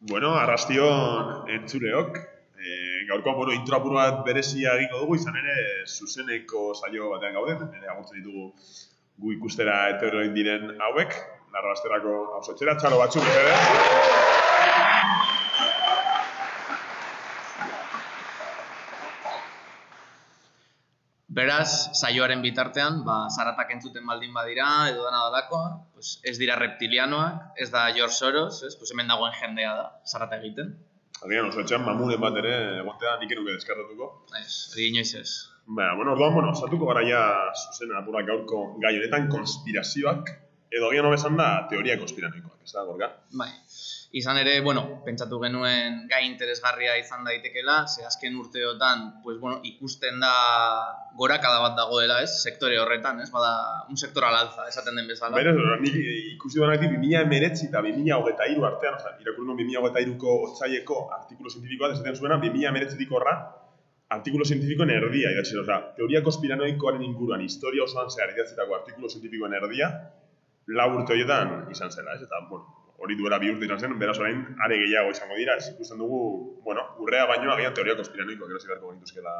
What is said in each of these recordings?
Bueno, arrastion entzuleok. E, gaurko, bueno, intro bat berezia egingo dugu, izan ere, zuzeneko saio batean gaude, nire agurtzen ditugu gu ikustera etorroin diren hauek, larra basterako hausotxera, txalo batzuk, ere. Beraz, saioaren bitartean, ba, zaratak entzuten baldin badira, edo dana badakoa, pues, ez dira reptilianoak, ez da George Soros, ez? Pues hemen dagoen jendea da, zarata egiten. Agian, oso etxean mamuren bat ere, egotea nik enuke deskartatuko. Ez, hori inoiz ez. Ba, bueno, orduan, bueno, satuko gara ja zuzena apurak gaurko gai honetan konspirazioak, edo agian hobesan da teoria konspiranoikoak, ez da, gorga? Bai. Izan ere, bueno, pentsatu genuen gai interesgarria izan daitekela, ze azken urteotan, pues, bueno, ikusten da gorakada bat dagoela, ez? Sektore horretan, ez? Bada, un sektor alalza, esaten den bezala. Berez, nik ikusi duan ati 2000 emeretzi eta 2000 hogeita iru artean, oza, irakurri nuen 2000 hogeita iruko otzaieko artikulo zientifikoa, esaten zuena, 2000 emeretzitik horra, artikulo zientifikoen erdia idatzi, oza, teoria konspiranoikoaren inguruan, historia osoan zehar idatzitako artikulo zientifikoen erdia, lau urte horietan izan zela, ez? Eta, bueno, hori duela bi urte izan zen, beraz orain are gehiago izango dira, ez ikusten dugu, bueno, urrea baino agian teoria konspiranoiko, gero ziberko gintuzkela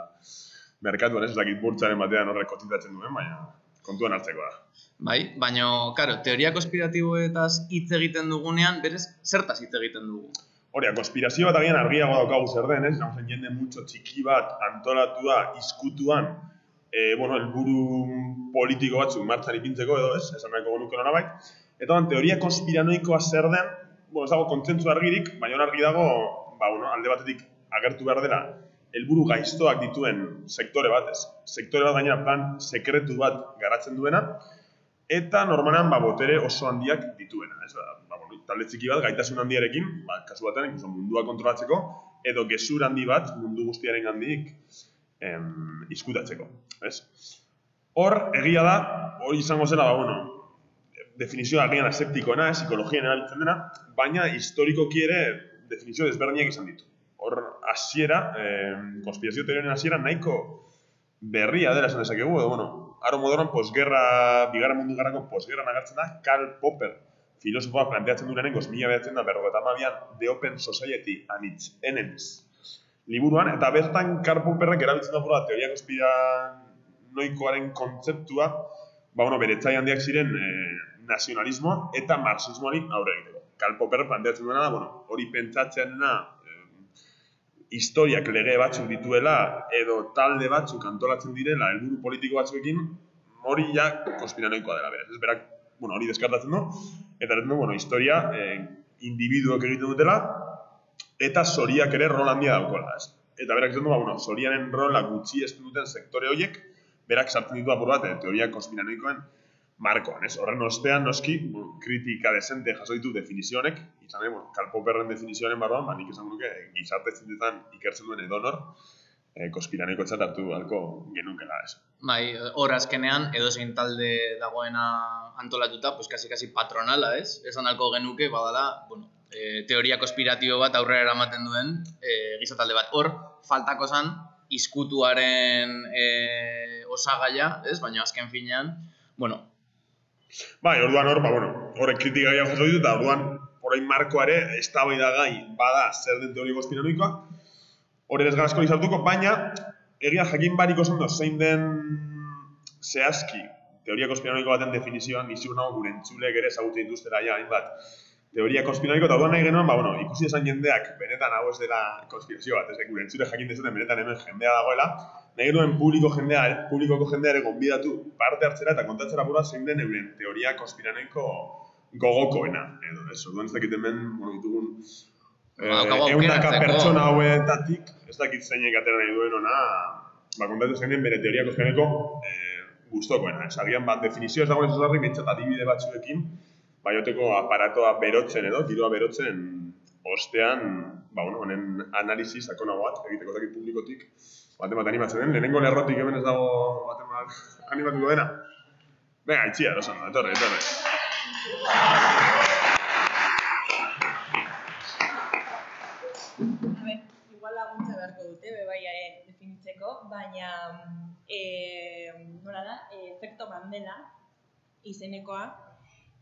merkatuan, ez, dakit burtsaren batean horrek kotizatzen duen, baina kontuan hartzeko da. Bai, baina, karo, teoria konspiratiboetaz hitz egiten dugunean, berez, zertaz hitz egiten dugu? Hori, konspirazio bat agian argiago daukagu zer den, ez? Nagozen jende mutxo txiki bat antolatua, izkutuan, e, bueno, elburu politiko batzuk martxan ipintzeko edo, ez? Esan nahiko genuke norabait. Eta ban, teoria konspiranoikoa zer den, bueno, ez dago kontzentzu argirik, baina argi dago, ba, bueno, alde batetik agertu behar dela, helburu gaiztoak dituen sektore bat, ez? Sektore bat gainera plan sekretu bat garatzen duena, eta normalean ba, botere oso handiak dituena. Ez da, ba, bueno, talde txiki bat gaitasun handiarekin, ba, kasu batean, ikusen mundua kontrolatzeko, edo gezur handi bat mundu guztiaren handik em, izkutatzeko. Ez? Hor, egia da, hori izango zela, ba, bueno, definizioa agian aseptikoena, eh, psikologian erabiltzen dena, baina historikoki ere definizio desberdinak izan ditu. Hor, hasiera, eh, konspirazio teorioen hasiera nahiko berria dela esan dezakegu, edo, bueno, aro modernoan posgerra, bigarra mundu garrako posgerra nagartzen da, Karl Popper, filosofoa planteatzen du lehenengoz, mila behatzen da, berrogeta amabian, The Open Society and its. Liburuan, eta bertan Karl Popperrek erabiltzen da bura, teoria konspiranoikoaren kontzeptua, ba, bueno, bere handiak ziren eh, nazionalismoa eta marxismoari aurre egiteko. Karl Popper planteatzen duena da, bueno, hori pentsatzeanena eh, historiak lege batzuk dituela edo talde batzuk antolatzen direla helburu politiko batzuekin hori ja konspiranoikoa dela berez. Ez berak, bueno, hori deskartatzen du eta eratzen du, bueno, historia eh, individuok egiten dutela eta zoriak ere rol handia daukola, ez? Eta berak esan du, ba, bueno, zorianen rola gutxi ez duten sektore horiek, berak sartzen ditu apur bat, eh, teoria konspiranoikoen markoan, ez? Horren ostean, noski, kritika desente jaso ditu definizionek, izan ere, bueno, Karl Popperren definizioaren barruan, ba, nik esan nuke, gizarte zintetan ikertzen duen edonor, eh, konspiranoiko txat hartu alko genukela, ez? Bai, hor azkenean, edo zein talde dagoena antolatuta, pues kasi kasi patronala, ez? Esan alko genuke, badala, bueno, e, teoria konspiratibo bat aurrera eramaten duen e, gizatalde bat. Hor, faltako zan, izkutuaren e, osagaia, ez? Baina azken finean, bueno, Bai, orduan hor, ba, bueno, horrek kritika gehiago jaso ditu, eta orduan, orain markoare, ez gai, bada, zer den teoria konspiranoikoa, hori ez garazko izartuko, baina, egia jakin bariko zondo, zein den zehazki, teoria konspiranoiko baten definizioan, izi nago gure entzulek ere ezagutzen dituztera ja, hainbat, teoria konspiranoiko, eta orduan nahi genuen, ba, bueno, ikusi esan jendeak, benetan hau ez dela konspirazio bat, ez gure entzule jakin dezuten, benetan hemen jendea dagoela, nahi genuen publiko jendea, publikoko jendea ere gonbidatu parte hartzera eta kontatzera bura zein den euren teoria konspiranoiko gogokoena. Edo, ez, orduan ez dakit hemen, bueno, ditugun, eh, eundaka pertsona hauetatik, ez dakit zeinek atera nahi duen ona, ba, kontatu zein den bere teoria konspiranoiko eh, guztokoena. Ez, agian bat definizio ez dagoen bintzat adibide batzuekin, baioteko aparatoa berotzen edo, giroa berotzen ostean, ba, bueno, honen analizi sakona bat, egiteko dakit publikotik, baten bat animatzen den, lehenengo lerrotik hemen ez dago baten bat animatuko dena. Venga, itxia, erosan, etorre, etorre. A ber, igual laguntza beharko dute, bebai definitzeko, baina e, nola da, efekto Mandela izenekoa,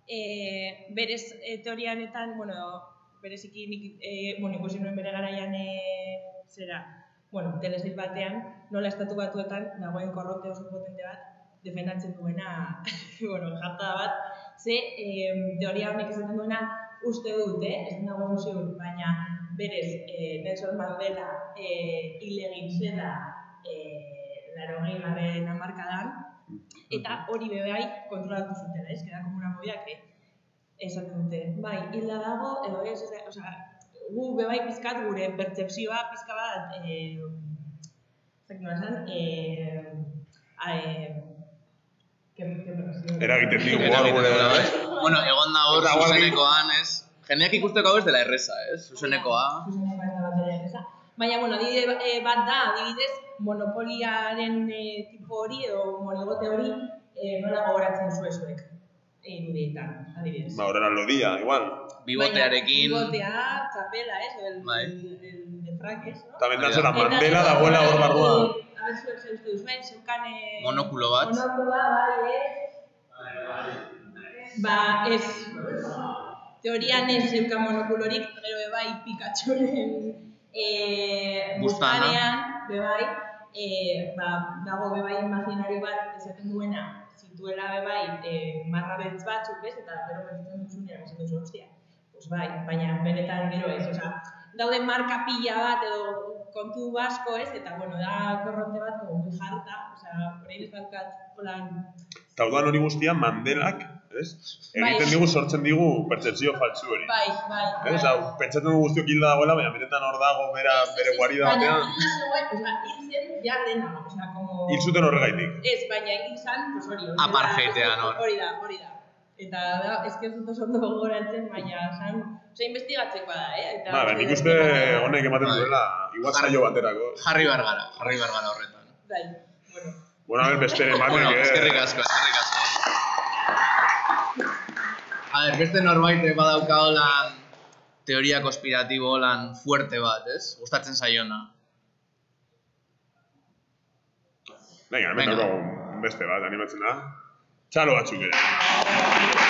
e, berez e, teorianetan, bueno, bereziki nik, e, bueno, ikusi nuen bere garaian e, zera, bueno, telesail batean, nola estatu batuetan dagoen korronte oso potente bat, defendatzen duena, bueno, jarta bat, ze e, teoria honek esaten duena uste dut, eh? ez dago ziur, baina berez e, Nelson Mandela e, hil egin zela e, laro garren hamarkadan, eta hori bebai kontrolatu zutela, ez? Queda como una movida que esaten dute. Bai, hilda dago, edo ez, ez, osea, gu bebai pizkat gure pertsepzioa pizka bat, eh, zek nola esan, eh, eh, que, que percepzio- Eragiten digu hor gure duela, bai. Bueno, egon da hor zuzenekoan, ez? Jendeak ikusteko hau ez dela erreza, ez? Zuzenekoa. Baina, bueno, adibide eh, bat da, adibidez, monopoliaren eh, tipo hori edo monigote hori eh, nola gogoratzen zuezuek irudietan, adibidez. Ba, horrela lodia, igual. Bibotearekin. Baina, Bibotea, txapela, ez? O el, Bai. el, el de ez? No? Eta benetan Hori da. zera Eta Mandela gero, dagoela hor eh, barruan. A ver, zuek zer uste duzuen, zeukan... eh, Monokulo bat. Monokuloa, bai, ez? Ba, ez... Teorian ez zeukan monokulorik, gero be bai Pikachuren eh, Buztana. buztanean, be bai, eh, ba, dago be bai imaginari bat esaten duena, zituela be bai eh, marra beltz batzuk, ez? Eta gero berritzen duzunean, esaten duzu, hostia, pues bai, baina benetan gero ez, osea, daude marka pila bat edo kontu basko, ez? Eta, bueno, da korronte bat, como muy jarta, osea, orain ez daukat, holan, Eta hori guztia Mandelak, ez? Bai. Egiten digu, sortzen digu pertsepzio faltsu hori. bai, bai, bai. Ez, hau, pentsatzen dugu guztiok hilda dagoela, baina benetan hor dago bera bere guarida Baina batean. hil zegoen, osea, hil zen ja lehena, osea, como... Hil zuten horregaitik. Ez, baina hil zan, pues hori, hori da. Apartheidean hor. Hori da, hori da. Eta da, ez que ez dut oso ondo gogoratzen, baina zan, osea, investigatzekoa da, eh? Eta, Ba, nik uste honek ematen Bai. duela, igual saio baterako. Jarri bargara, jarri bargara horretan. Bai, bueno. Bueno, a ver, beste ematek, Bueno, eh? eskerrik asko, eskerrik asko. A ver, beste norbait badauka holan teoria konspiratibo holan fuerte bat, ez? Gustatzen zaiona. Venga, hemen dago beste bat, animatzen da. Txalo batzuk ere.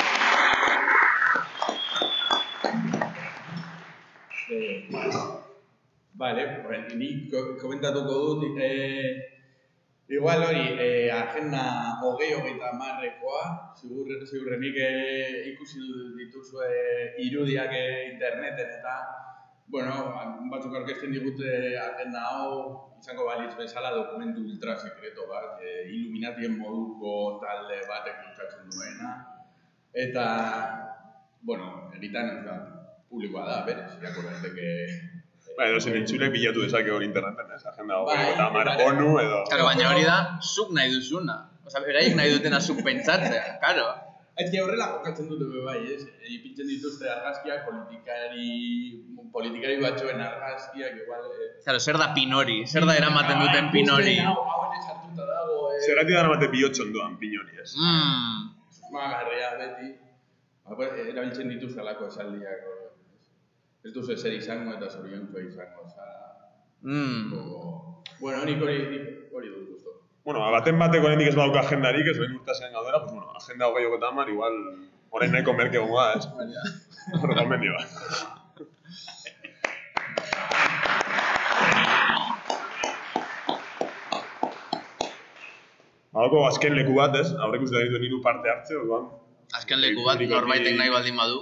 Vale, pues, ni ko- komentatuko dut, eh, igual hori, eh, agenda hogei hogeita marrekoa, zigur, ziurrenik eh, ikusi dituzue irudiak eh, interneten eta, bueno, batzuk aurkezten digute agenda hau, izango balitz bezala dokumentu ultra sekreto bat, eh, Illuminatien moduko talde batek bultzatzen duena, eta, bueno, da, publikoa da, berez, irakur Ba, edo zen entzulek bilatu dezake hori interneten, ez? Agenda hori, Bai, eta mar bai. onu edo... Claro, baina hori da, zuk nahi duzuna. Osa, beraiek nahi dutena zuk pentsatzea, claro. Ez que horrela jokatzen dute be bai, ez? E, Ipintzen dituzte argazkiak politikari, politikari batzuen argazkiak, igual... Eh, Claro, zer da pinori, zer da eramaten duten pinori. Hau, hau ere sartuta dago, eh, Zergatik dara mate bihotxon duan pinori, ez? Mmm, susmagarria beti. Ba, erabiltzen dituzte alako esaldiak. Ez? Duzu ezer izango eta zoriontsua izango, oza... o- Bueno, nik hori, hori dut gusto. Bueno, ba, baten bateko oraindik ez badauka agendarik, ez behin urtasean gaudera, pues bueno, agenda hogei hogeita hamar, igual, orain nahiko merke gongo da, ez? Hor gomendio bat. Badauko azken leku bat, ez? Aurrek uste dituen hiru parte hartze, orduan, Azken leku bat norbaitek nahi baldin badu.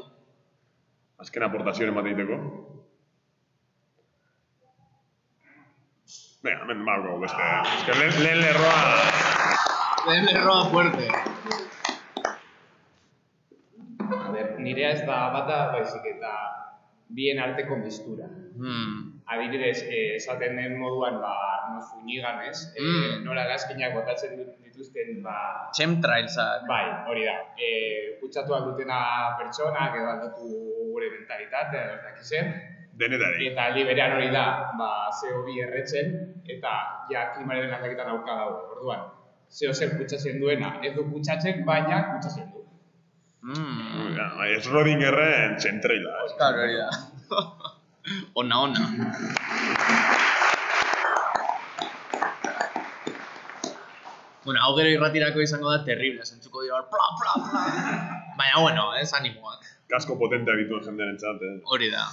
Azken aportazioen bat egiteko. Venga, hemen badauko beste. Ez que lehen, lehen lerroa... Lehen lerroa fuerte. A ber, nirea ez da bata, baizik eta bien arteko mistura. Hmm. Adibidez, eh, esaten den moduan, ba, no zunigan, ez? Eh, Mm. nola erazkinak botatzen dituzten, ba, Chemtrailsak. bai, hori da. Eh, kutsatuak dutena pertsonak edo aldatu gure mentalitatea, edo ez dakiz zer. Denetarik. Eta aldi berean hori da, ba, CO2 erretzen, eta ja klimaren aldaketan auka dago. Orduan, zeo zer kutsatzen duena, ez du kutsatzen, baina kutsatzen du. Mmm. Ja, bai, ez Rodingerren txentreila. Claro, hori da. Ona, ona. Bueno, hau gero irratirako izango da terrible, zentzuko dira pla, pla, pla. Baina, bueno, ez animoak. kasko potenteak dituen jendeen entzat, eh. Hori da.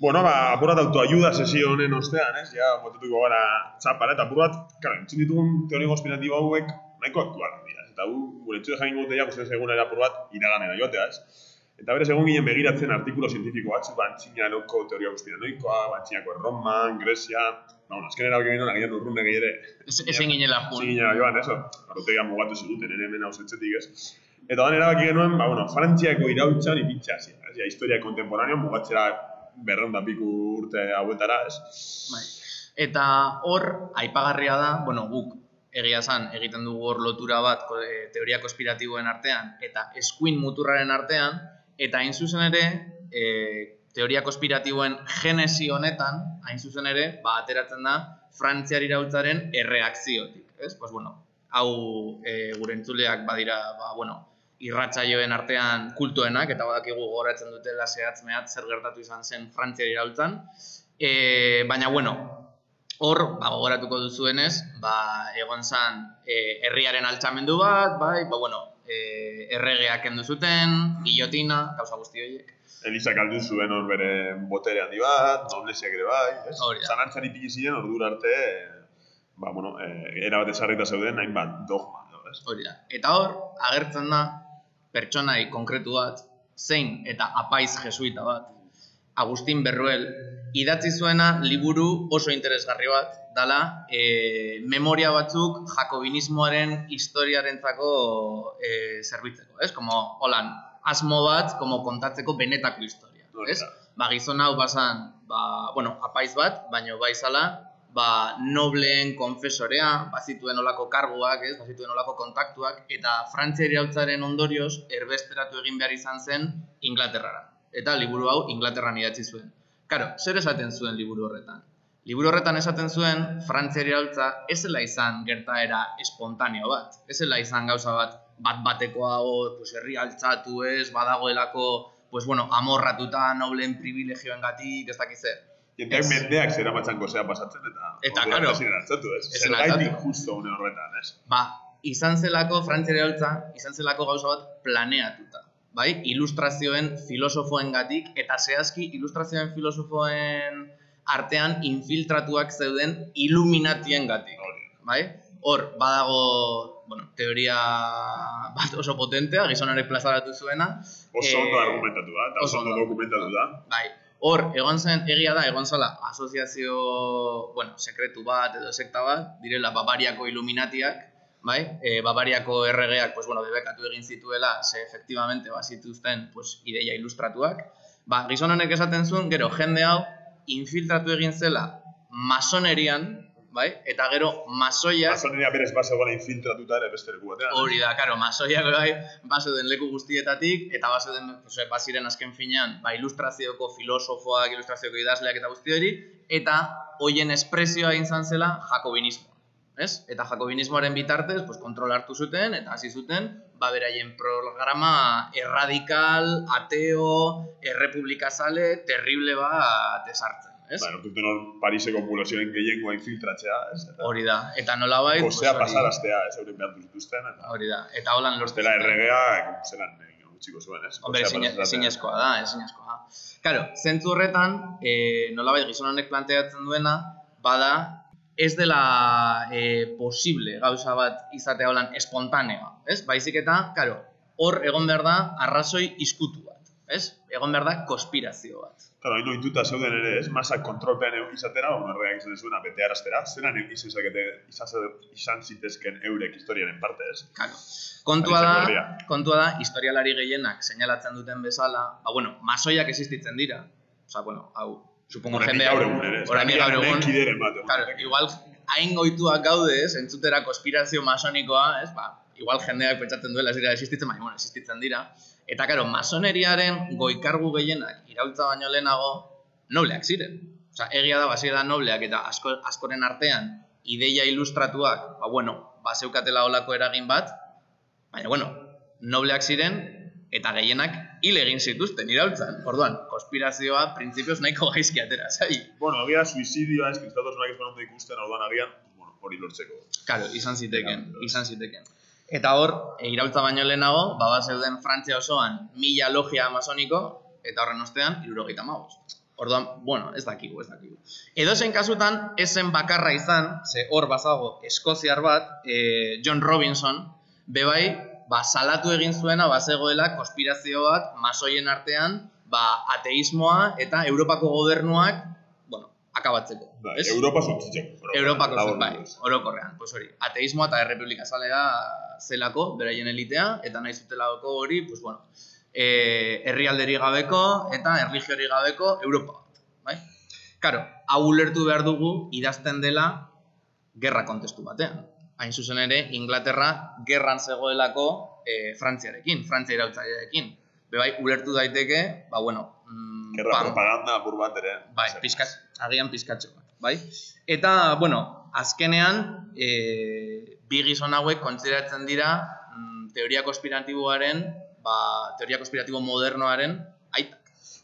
Bueno, ba, apur bat autoayuda sesio honen ostean, ez? Ja, botetuko gara txapara, eta apur bat, claro, entzun ditugun teoria konspiratibo hauek nahiko aktualak dira. Eta gu, gure entzude jain gutea, guztien segunera apur bat, iraganera joatea, ez? Eta berez egon ginen begiratzen artikulo zientifiko batzu, bantxinanoko teoria konspiranoikoa, bantxinako Roman, Grecia, ba, bueno, azken erabak egin agian urrune gehi ere. Ez, ezen ginela jun. Zin ginen joan, eso, arrotegia mugatu ziguten, ere hemen hausetzetik, ez? Eta dan erabaki genuen, ba, bueno, Frantziako irautxan ipintxe hasi? Ja, historia kontemporaneo mugatzera berreun da piku urte hauetara, ez? Bai. Eta hor, aipagarria da, bueno, guk egia esan egiten dugu hor lotura bat ko- e, teoria konspiratiboen artean eta eskuin muturraren artean, eta hain zuzen ere, e, teoria konspiratiboen genesi honetan, hain zuzen ere, ba, ateratzen da Frantziar iraultzaren erreakziotik, ez? Pues bueno, hau e, gure entzuleak badira, ba, bueno, irratsaioen artean kultuenak, eta badakigu gogoratzen dutela zehatz mehatz zer gertatu izan zen Frantziar iraultzan. E, baina, bueno, hor, ba, gogoratuko duzuenez, ba, egon zan e, herriaren altxamendu bat, bai, ba, bueno, e, erregeak kendu zuten, guillotina, gauza guzti horiek. Elizak aldu zuen hor bere botere handi bat, noblesiak ere bai, ez? Da. Zalantzan ipini ziren ordura arte, eh, ba, bueno, eh, era bat esarrita zeuden, hainbat dogma, edo, ez? Hori da. Eta hor, agertzen da, pertsonai konkretu bat, zein eta apaiz jesuita bat, Agustin Berruel, idatzi zuena liburu oso interesgarri bat, dala e, memoria batzuk jakobinismoaren historiarentzako e, zerbitzeko, ez? Como, holan, asmo bat, como kontatzeko benetako historia, ez? Ba, gizon hau basan, ba, bueno, apaiz bat, baino baizala, ba, nobleen konfesorea, bazituen olako karguak, ez, bazituen olako kontaktuak, eta Frantzia iraultzaren ondorioz, erbesteratu egin behar izan zen Inglaterrara. Eta liburu hau Inglaterran idatzi zuen. Karo, zer esaten zuen liburu horretan? Liburu horretan esaten zuen, Frantzia iraultza ez zela izan gertaera espontaneo bat. Ez zela izan gauza bat, bat batekoa pues, herri altzatu ez, badagoelako, pues, bueno, amorratuta nobleen privilegioengatik, ez dakiz zer. Jendeak Ez. mendeak zera matxango zea pasatzen, eta... Eta, ziren hartzatu, ez? Ez Zergaitik justo une horretan, ez? Ba, izan zelako Frantzia iraultza, izan zelako gauza bat planeatuta. Bai, ilustrazioen filosofoengatik eta zehazki ilustrazioen filosofoen artean infiltratuak zeuden illuminatiengatik. Hori. Bai? Hor, badago, bueno, teoria bat oso potentea, gizonarek plazaratu zuena. Oso Eh, ondo argumentatu da, eta oso ondo dokumentatu da. Bai, hor, egon zen, egia da, egon zela, asoziazio, bueno, sekretu bat edo sekta bat, direla Bavariako Illuminatiak, bai? E, Bavariako erregeak, pues, bueno, debekatu egin zituela, ze efectivamente bazituzten, pues, ideia ilustratuak. Ba, gizon honek esaten zuen, gero, jende hau, infiltratu egin zela masonerian, bai? Eta gero, masoiak, Masoneria berez base gola infiltratuta ere beste leku batean. Hori da, karo, masoiak bai, bazeuden leku guztietatik, eta bazeuden, pues, baziren azken finean, ba, ilustrazioko filosofoak, ilustrazioko idazleak eta guzti hori, eta hoien espresioa izan zela jakobinismo. Ez? Eta jakobinismoaren bitartez, pues, kontrol hartu zuten, eta hasi zuten, ba, beraien programa erradikal, ateo, errepublikazale, terrible bat ezartzen. Ez? Ba, nortuten hor Pariseko populazioen gehiengoa infiltratzea, ez? Eta Hori da, eta nolabait... pues, Gozea hori- pasaraztea, ez euren behar zituzten, eta Hori da, eta holan lortu zuten. erregeak, zelan, eh, gutxiko zuen, ez? Hombre, ezinezkoa da, ezinezkoa da. Claro, zentzu horretan, e, nolabait gizon honek planteatzen duena, bada, ez dela e, posible gauza bat izatea holan espontaneoa, ez? Baizik eta, claro, hor egon behar da arrazoi izkutu bat, ez? Egon behar da konspirazio bat. Claro, hain ointuta zeuden ere, ez? Masak kontrolpean egon izatera, o erregeak izan zuena bete araztera, zelan izan, zakete, izan, izan zitezken eurek historiaren parte, ez? Claro. Kontua da, kontua da, historialari gehienak seinalatzen duten bezala, ba, bueno, masoiak existitzen dira. Osa, bueno, hau, supongo Oraindik jende ez? oraindik gaur egun, Claro, igual hain goituak gaude, ez, entzutera konspirazio masonikoa, ez, ba, igual jendeak pentsatzen duela ez dira existitzen, baina, bueno, existitzen dira. Eta, karo, masoneriaren goikargu gehienak iraultza baino lehenago, nobleak ziren. Osea, egia da, bazirela nobleak eta asko, askoren artean ideia ilustratuak, ba, bueno, ba, zeukatela olako eragin bat, baina, bueno, nobleak ziren, eta gehienak hil egin zituzten iraultzan. Orduan, konspirazioa printzipioz nahiko gaizki atera, zai. Bueno, agia suizidioa, ez, kristatosunak ez ondo ikusten, orduan agian, bueno, hori lortzeko. Claro, izan ziteken, izan ziteken. Eta hor, e, iraultza baino lehenago, baba zeuden Frantzia osoan mila logia masoniko, eta horren ostean, irurogeita magoz. Orduan, bueno, ez dakigu, ez dakigu. Edo zen kasutan, esen bakarra izan, ze hor bazago eskoziar bat, e, John Robinson, bebai, ba, salatu egin zuena, bazegoela, konspirazio bat, masoien artean, ba, ateismoa eta Europako gobernuak, bueno, akabatzeko. Bai, ez? Europa zuntzitzeko. Europako zen, bai, orokorrean. Pues hori, ateismoa eta errepublika zalea zelako, beraien elitea, eta nahi zutelako hori, pues bueno, e, herrialderi gabeko eta erligiori gabeko Europa bat, bai? Karo, hau ulertu behar dugu idazten dela gerra kontestu batean. Hain zuzen ere, Inglaterra gerran zegoelako e, Frantziarekin, Frantzia iraultzailearekin. Bebai, ulertu daiteke, ba bueno, mm, Gerra pam, propaganda apur bat ere. Bai, pizkat, agian pizkatxo bai? Eta, bueno, azkenean, e, bi gizon hauek kontsideratzen dira mm, teoria konspiratiboaren, ba, teoria konspiratibo modernoaren.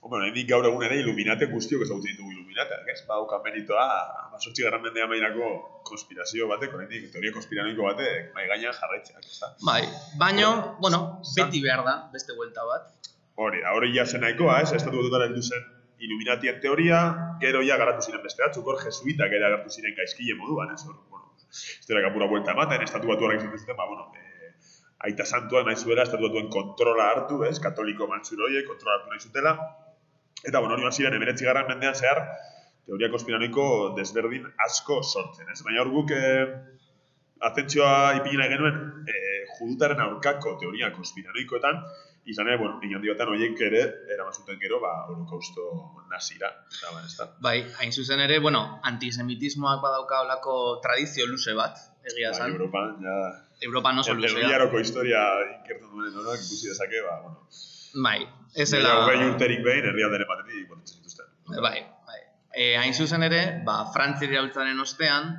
Hombre, nahi dik gaur egun ere Illuminate guztiok ezagutzen ditugu Illuminateak, ez? Badauka meritoa, amazortzi garran mendea mainako konspirazio batek, orain dik, teoria konspiranoiko batek, mai gainean jarraitzeak, ez da? Bai, baino, bueno, Zan- beti behar da, beste buelta bat. Hori, hori ja zen nahikoa, ez? Estatu batutara heldu zen Illuminatien teoria, gero ja garatu ziren beste batzuk, hor jesuitak ere agertu ziren gaizkile moduan, ez? Hor, bueno, historiak apura buelta ematen, estatu batuarrak izan zuten, ba, bueno, eh, aita santua nahi zuela, estatu batuen kontrola hartu, ez? Katoliko mantzur horiek, kontrola hartu nahi zutela. Eta, bueno, hori ziren, emeretzi garran mendean zehar, teoria konspiranoiko desberdin asko sortzen, ez? Baina hor guk, eh, atentzioa ipini nahi genuen, eh, judutaren aurkako teoria konspiranoikoetan, izan ere, bueno, egin handi batean horiek ere, eraman zuten gero, ba, holokausto nazira, eta ba, ez da. Bai, hain zuzen ere, bueno, antisemitismoak badauka olako tradizio luze bat, egia Bai, esan. Europan, ja, Europa oso luzea. Erdiaroko historia ikertu duen horak ikusi dezake, ba, bueno, Bai, ez zela... hogei urterik behin herrialderen batetik botatzen zituzten. Bai, bai. E, hain zuzen ere, ba, Frantzia iraultzaren ostean,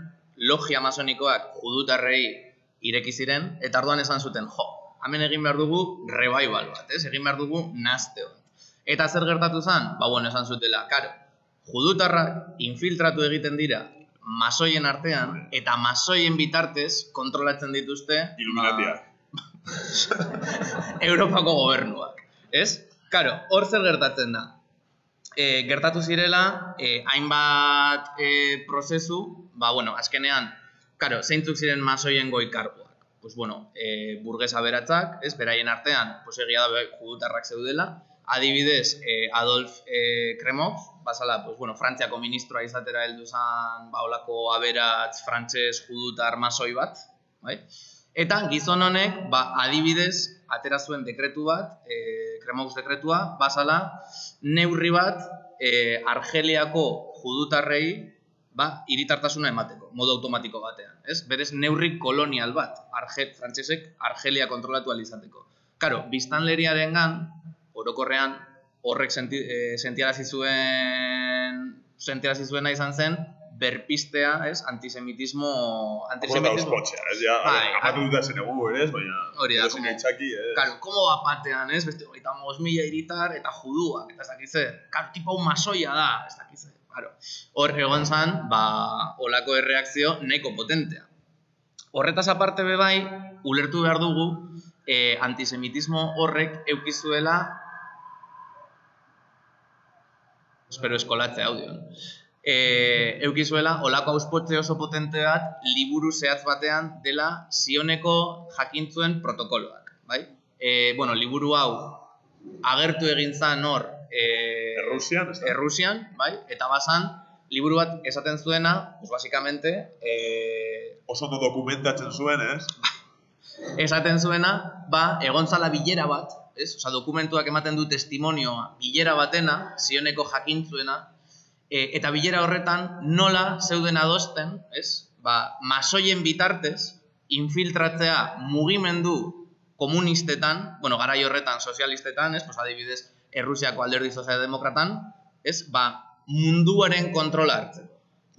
logia masonikoak judutarrei ireki ziren, eta arduan esan zuten, jo, hemen egin behar dugu revival bat, ez? Egin behar dugu nazte bat. Eta zer gertatu zen? Ba, bueno, esan zutela, karo, judutarrak infiltratu egiten dira masoien artean, eta masoien bitartez kontrolatzen dituzte Illuminatia. Europako gobernuak, ez? Karo, hor zer gertatzen da? E, gertatu zirela, e, hainbat e, prozesu, ba, bueno, azkenean, karo, zeintzuk ziren masoien goi karguak. Pues, bueno, e, burgesa beratzak, ez, beraien artean, pues, egia da judutarrak zeudela, adibidez, e, Adolf e, Kremov, bazala, pues, bueno, Frantziako ministroa izatera heldu zen, ba, olako aberatz frantses judutar masoi bat, bai? Eta gizon honek, ba, adibidez, atera zuen dekretu bat, e, Kremaux dekretua, bazala, neurri bat e, Argeliako judutarrei ba, iritartasuna emateko, modu automatiko batean. Ez? Berez neurri kolonial bat, Arge, frantsesek Argelia kontrolatu ahal izateko. Karo, biztanleriaren gan, orokorrean, horrek senti, e, sentiarazi zuen sentiarazi zuena izan zen, berpistea, ez, antisemitismo, antisemitismo, oskotzea, ez, ja, Bai, amatu dut zen egu, ere, ez, baina, Hori da, como- aitzaki, ez. Claro, komo bapatean, ez? Beste hogeita hamabost mila hiritar eta juduak, eta ez dakiz zer. Claro, tipo hau masoia da, ez dakiz zer. Claro. Hor egon zan, ba, olako erreakzio nahiko potentea. Horretaz aparte be bai, ulertu behar dugu, eh, antisemitismo horrek eukizuela espero eskolatzea audioan. E, eukizuela, olako auspotze oso potente bat, liburu zehatz batean dela zioneko jakintzuen protokoloak, bai? E, bueno, liburu hau agertu egin zan hor e, Errusian, ez? Errusian, bai? Eta bazan, liburu bat esaten zuena, pues basicamente, e, Oso ondo dokumentatzen zuen, ez? esaten zuena, ba, egon zala bilera bat, ez? Osa, dokumentuak ematen du testimonioa, bilera batena, zioneko jakintzuena, e, eta bilera horretan nola zeuden adosten, ez? Ba, masoien bitartez, infiltratzea mugimendu komunistetan, bueno, garai horretan sozialistetan, ez? Pues adibidez, Errusiako alderdi sozialdemokratan, ez? Ba, munduaren kontrola hartzeko.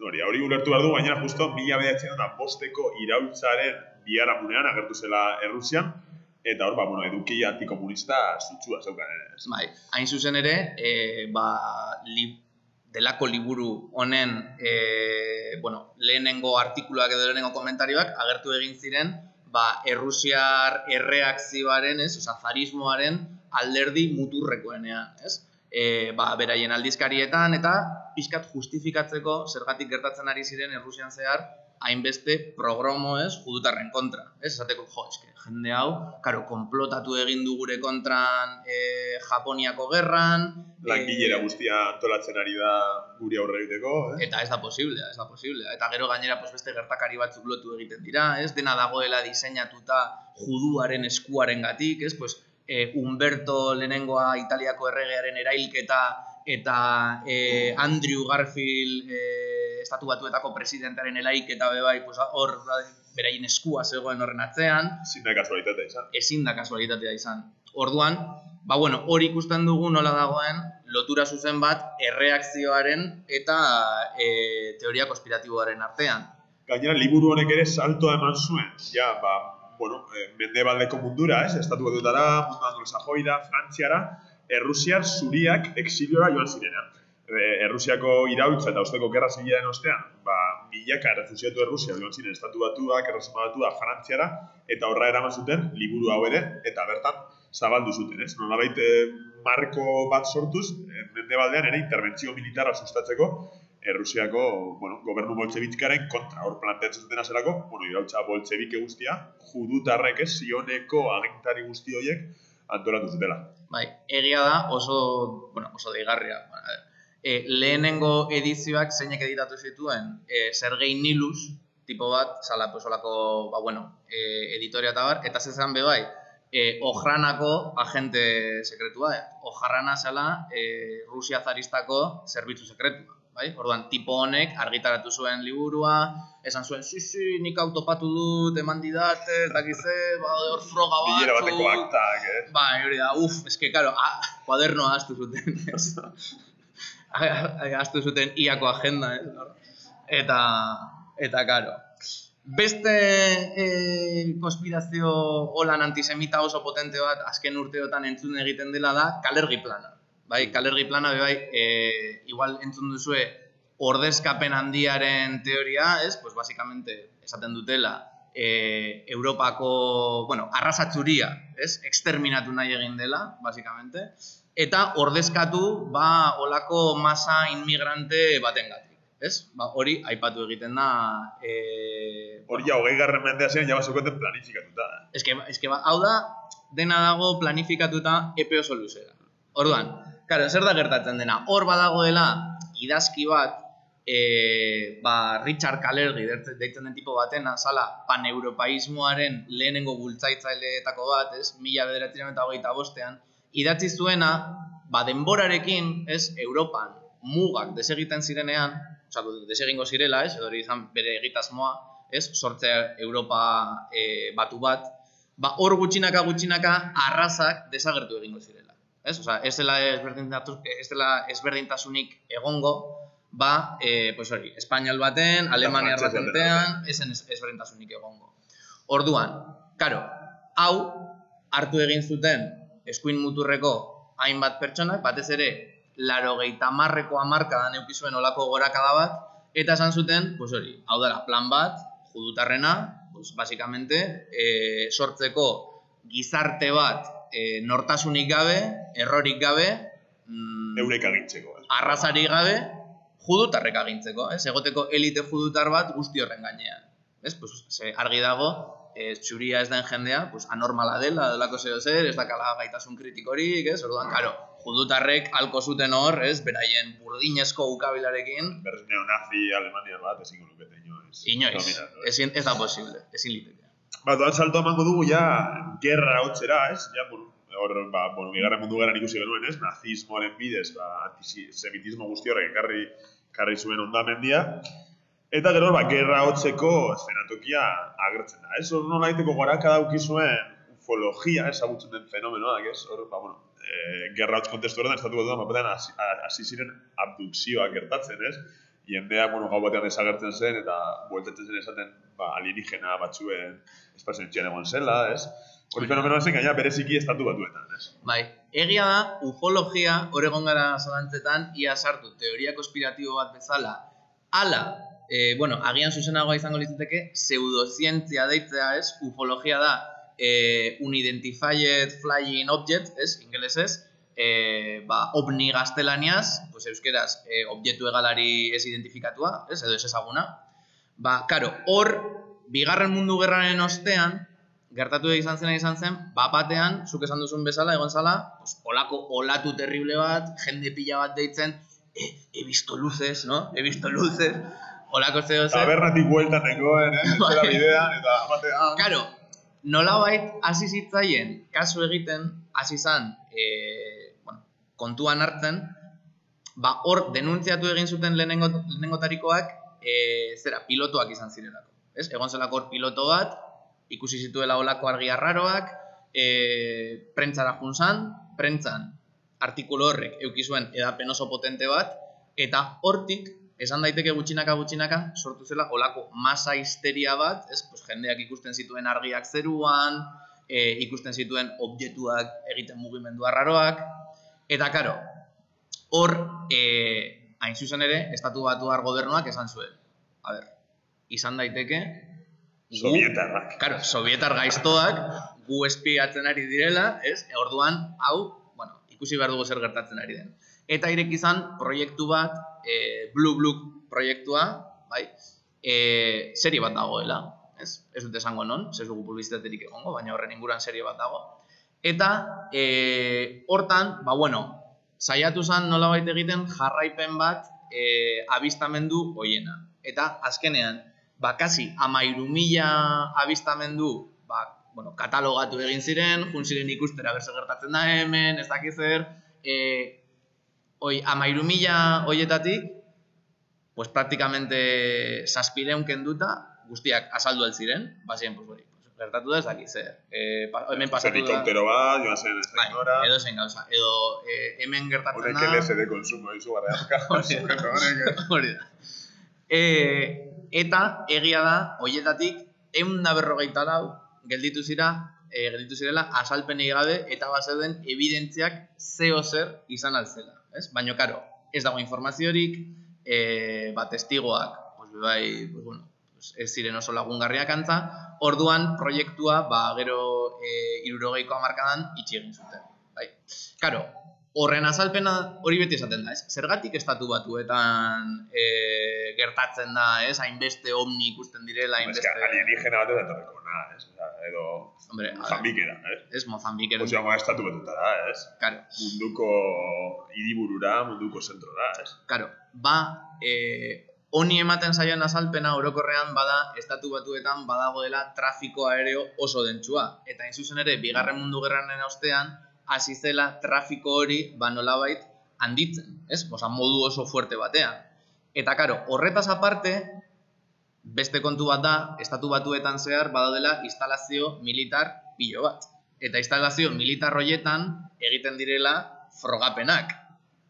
Hori, hori ulertu behar du, gainera justo mila behatzen eta bosteko iraultzaren biharamunean agertu zela Errusian, eta hor, ba, bueno, eduki antikomunista zutsua zeukan ere. ez? Bai, hain zuzen ere, e, ba, li, delako liburu honen e, bueno, lehenengo artikuluak edo lehenengo komentarioak agertu egin ziren ba, errusiar erreakzioaren, ez, oza, zarismoaren alderdi muturrekoenean, ez? E, ba, beraien aldizkarietan eta pixkat justifikatzeko zergatik gertatzen ari ziren Errusian zehar hainbeste progromo ez judutarren kontra. Ez, esateko, jo, eske, jende hau, karo, konplotatu egin du gure kontran e, Japoniako gerran. Langilera e, guztia antolatzen ari da guri aurre egiteko, eh? Eta ez da posible, ez da posible. Eta gero gainera pues, beste gertakari batzuk lotu egiten dira, ez? Dena dagoela diseinatuta juduaren eskuaren gatik, ez? Pues, e, Humberto lehenengoa Italiako erregearen erailketa eta e, Andrew Garfield e, estatu batuetako presidentearen erailketa be bai, pues, hor beraien eskua zegoen horren atzean, Zin da kasualitatea izan. ezin da kasualitatea izan. Orduan, ba bueno, hori ikusten dugu nola dagoen lotura zuzen bat erreakzioaren eta e, teoria konspiratiboaren artean. Gainera, liburu honek ere saltoa eman zuen. Ja, ba, bueno, eh, mendebaldeko mundura, ez? Estatu batutara, mundu anglosajoira, frantziara, errusiar zuriak exiliora joan zirena. E, Errusiako iraultza eta osteko gerra zibilaren ostean, ba, milaka errefusiatu Errusia joan ziren estatu batuak, erresuma batua, frantziara, eta horra eraman zuten liburu hau ere, eta bertan zabaldu zuten, ez? Nolabait eh, marko bat sortuz, eh, mendebaldean ere interbentzio militarra sustatzeko, Errusiako, bueno, gobernu boltsebitkaren kontra, hor planteatzen zuten azerako, bueno, irautza boltsebike guztia, judutarrek ez, zioneko agintari guzti horiek antolatu zutela. Bai, egia da oso, bueno, oso deigarria. E, lehenengo edizioak zeinek editatu zituen e, Sergei Nilus, tipo bat, zala, pues, olako, ba, bueno, e, editoria eta bar, eta zezan be bai, e, Ojranako agente sekretua, e. Ojarrana zela e, Rusia zaristako zerbitzu sekretua. Bai? Orduan, tipo honek argitaratu zuen liburua, esan zuen, si, si, nik autopatu dut, eman didate, ez dakize, ba, hor froga batzu. Bilera bateko aktak, eh? Bai, hori da, uf, eske, karo, ah, kuadernoa ahaztu zuten, ez? ahaztu zuten iako agenda, ez? Eta, eta, karo. Beste e, konspirazio holan antisemita oso potente bat azken urteotan entzun egiten dela da kalergi plana. Bai, kalergi plana, bai, e, igual entzun duzue ordezkapen handiaren teoria, ez? Pues basicamente esaten dutela e, Europako, bueno, arrasatzuria, ez? Exterminatu nahi egin dela, basicamente. Eta ordezkatu, ba, olako masa inmigrante batengatik, ez? Ba, hori aipatu egiten da... E, Hori ja, hogei garren mendea ziren, ja bazukoten planifikatuta. eh? Eske, eske ba, hau da, dena dago planifikatuta epe oso luzera. Orduan, Karo, zer da gertatzen dena? Hor badagoela idazki bat, e, ba, Richard Kalergi deitzen den tipo baten, azala, paneuropaismoaren lehenengo bultzaitzaileetako bat, ez, mila bederatzen eta hogeita bostean, idatzi zuena, ba, denborarekin, ez, Europan, mugak desegiten zirenean, oza, desegingo zirela, ez, edo izan bere egitasmoa, ez, sortzea Europa e, batu bat, ba, hor gutxinaka gutxinaka arrazak desagertu egingo zirela ez? Osea, ez dela ez dela ezberdintasunik egongo, ba, eh, pues hori, espainol baten, alemaniar batentean, esen ez- ezberdintasunik egongo. Orduan, karo, hau hartu egin zuten eskuin muturreko hainbat pertsonak, batez ere, laro gehieta marreko amarkadan eukizuen olako gorakada bat, eta esan zuten, pues hori, hau dela plan bat, judutarrena, pues, basicamente, e, sortzeko gizarte bat e, nortasunik gabe, errorik gabe, mm, Eurek agintzeko. eh? arrazarik gabe, judutarrek agintzeko, ez? Egoteko elite judutar bat guzti horren gainean. Ez? Pues, argi dago, e, txuria ez den jendea, pues, anormala dela, delako zeo zer, ez dakala gaitasun kritikorik, ez? Orduan, karo, judutarrek alko zuten hor, ez? Beraien burdinezko ukabilarekin, Berriz neonazi Alemania bat, ezin lukete inoiz. inoiz, eh? ezin, ez da posible, ezin liteke. Ba, doan salto emango dugu ja gerra hotzera, ez? Ja, bueno, hor, ba, bueno, bigarren mundu gerran ikusi genuen, ez? Nazismoaren bidez, ba, antisemitismo guzti horrek ekarri, ekarri zuen ondamendia. Eta gero, ba, gerra hotzeko eszenatokia agertzen da, ez? Hor nola egiteko goraka dauki zuen ufologia, ezagutzen den fenomenoak, ez? Hor, ba, bueno, e, gerra hotz kontestu horretan, estatu bat batean hasi ziren abdukzioak gertatzen, ez? Jendea, bueno, gau batean desagertzen zen, eta bueltatzen zen esaten, ba, alienígena batzuen espazioen txian egon zela, ez? Hori fenomenoa zen, gaina bereziki estatu batuetan, ez? Bai, egia da, ufologia, hor egon gara zalantzetan, ia sartu teoria konspiratibo bat bezala, Ala, e, bueno, agian zuzenagoa izango litzateke, pseudozientzia deitzea, ez? Ufologia da, e, unidentified flying object, ez? Ingelesez, e, ba, ovni gaztelaniaz, pues euskeraz, e, objektu egalari ez identifikatua, ez? Edo ez ezaguna. Ba, karo, hor, bigarren mundu gerraren ostean, gertatu izan zena izan zen, bat batean, zuk esan duzun bezala, egon zala, pues, olako olatu terrible bat, jende pila bat deitzen, e, he visto luces, no? He visto luces, olako zeo zen. Tabernatik bueltatekoen, eh? Bai. Zera bidean, eta batean. Karo, nolabait hasi zitzaien kasu egiten, hasi zan, e, bueno, kontuan hartzen, ba hor denuntziatu egin zuten lehenengo, lehenengotarikoak, e, zera, pilotoak izan zirelako. Ez? Egon zelako hor piloto bat, ikusi zituela olako argi arraroak, e, prentzara junzan, prentzan artikulu horrek euki zuen edapen oso potente bat, eta hortik, esan daiteke gutxinaka gutxinaka, sortu zela olako masa histeria bat, ez, pues, jendeak ikusten zituen argiak zeruan, e, ikusten zituen objektuak egiten mugimendu arraroak, eta karo, hor, e, hain zuzen ere, estatu batuar gobernuak esan zuen. A ber, izan daiteke, Sovietarrak. Claro, sovietar gaiztoak gu espiatzen ari direla, ez? E, orduan, hau, bueno, ikusi behar dugu zer gertatzen ari den. Eta ireki izan proiektu bat, e, Blue Blue proiektua, bai? E, serie bat dagoela, ez? Ez dut esango non, ez dugu publizitaterik egongo, baina horren inguruan serie bat dago. Eta e, hortan, ba bueno, saiatu zen nolabait egiten jarraipen bat e, abistamendu hoiena. Eta azkenean, ba, kasi amairu mila abistamendu ba, bueno, katalogatu egin ziren, jun ziren ikustera berse gertatzen da hemen, ez dakiz zer, e, oi, amairu mila hoietatik, pues praktikamente saspireun kenduta, guztiak azaldu altziren, bazien, pues, hori, pues, gertatu da ez dakiz zer. E, pa, hemen pasatu da, Helikoptero bat, joan zen ez bai, edo zein gauza, edo e, hemen gertatzen da... LSD konsumo gara jarka. Hori da. Honek, Hori da. E, eta egia da, hoietatik, egun da berrogeita lau, gelditu zira, e, gelditu zirela, azalpenik gabe, eta bazeuden evidentziak zeo zer izan altzela. Ez? Baina, karo, ez dago informaziorik, e, ba, testigoak, pues, bai, pues, bueno, pues, ez ziren oso lagungarriak antza, orduan proiektua, ba, gero e, irurogeiko amarkadan itxi egin zuten. Bai. Karo, horren azalpena hori beti esaten da, ez? Zergatik estatu batuetan e, gertatzen da, ez? Hainbeste omni ikusten direla, Ez hainbeste... que alienígena bat ez datorreko na, ez? Edo Hombre, Mozambikera, ez? ez Mozambik eren, Osea, ma estatu betetara, ez? karo, Munduko hiriburura, munduko zentrora, ez? karo, ba, e, honi ematen zaioen azalpena orokorrean bada estatu batuetan badagoela trafiko aereo oso dentsua. Eta hain zuzen ere, bigarren mundu gerraren ostean, hasi zela trafiko hori ba nolabait handitzen, ez? Osa, modu oso fuerte batean. Eta karo, horretaz aparte, beste kontu bat da, estatu batuetan zehar badaudela instalazio militar pilo bat. Eta instalazio militar horietan egiten direla frogapenak.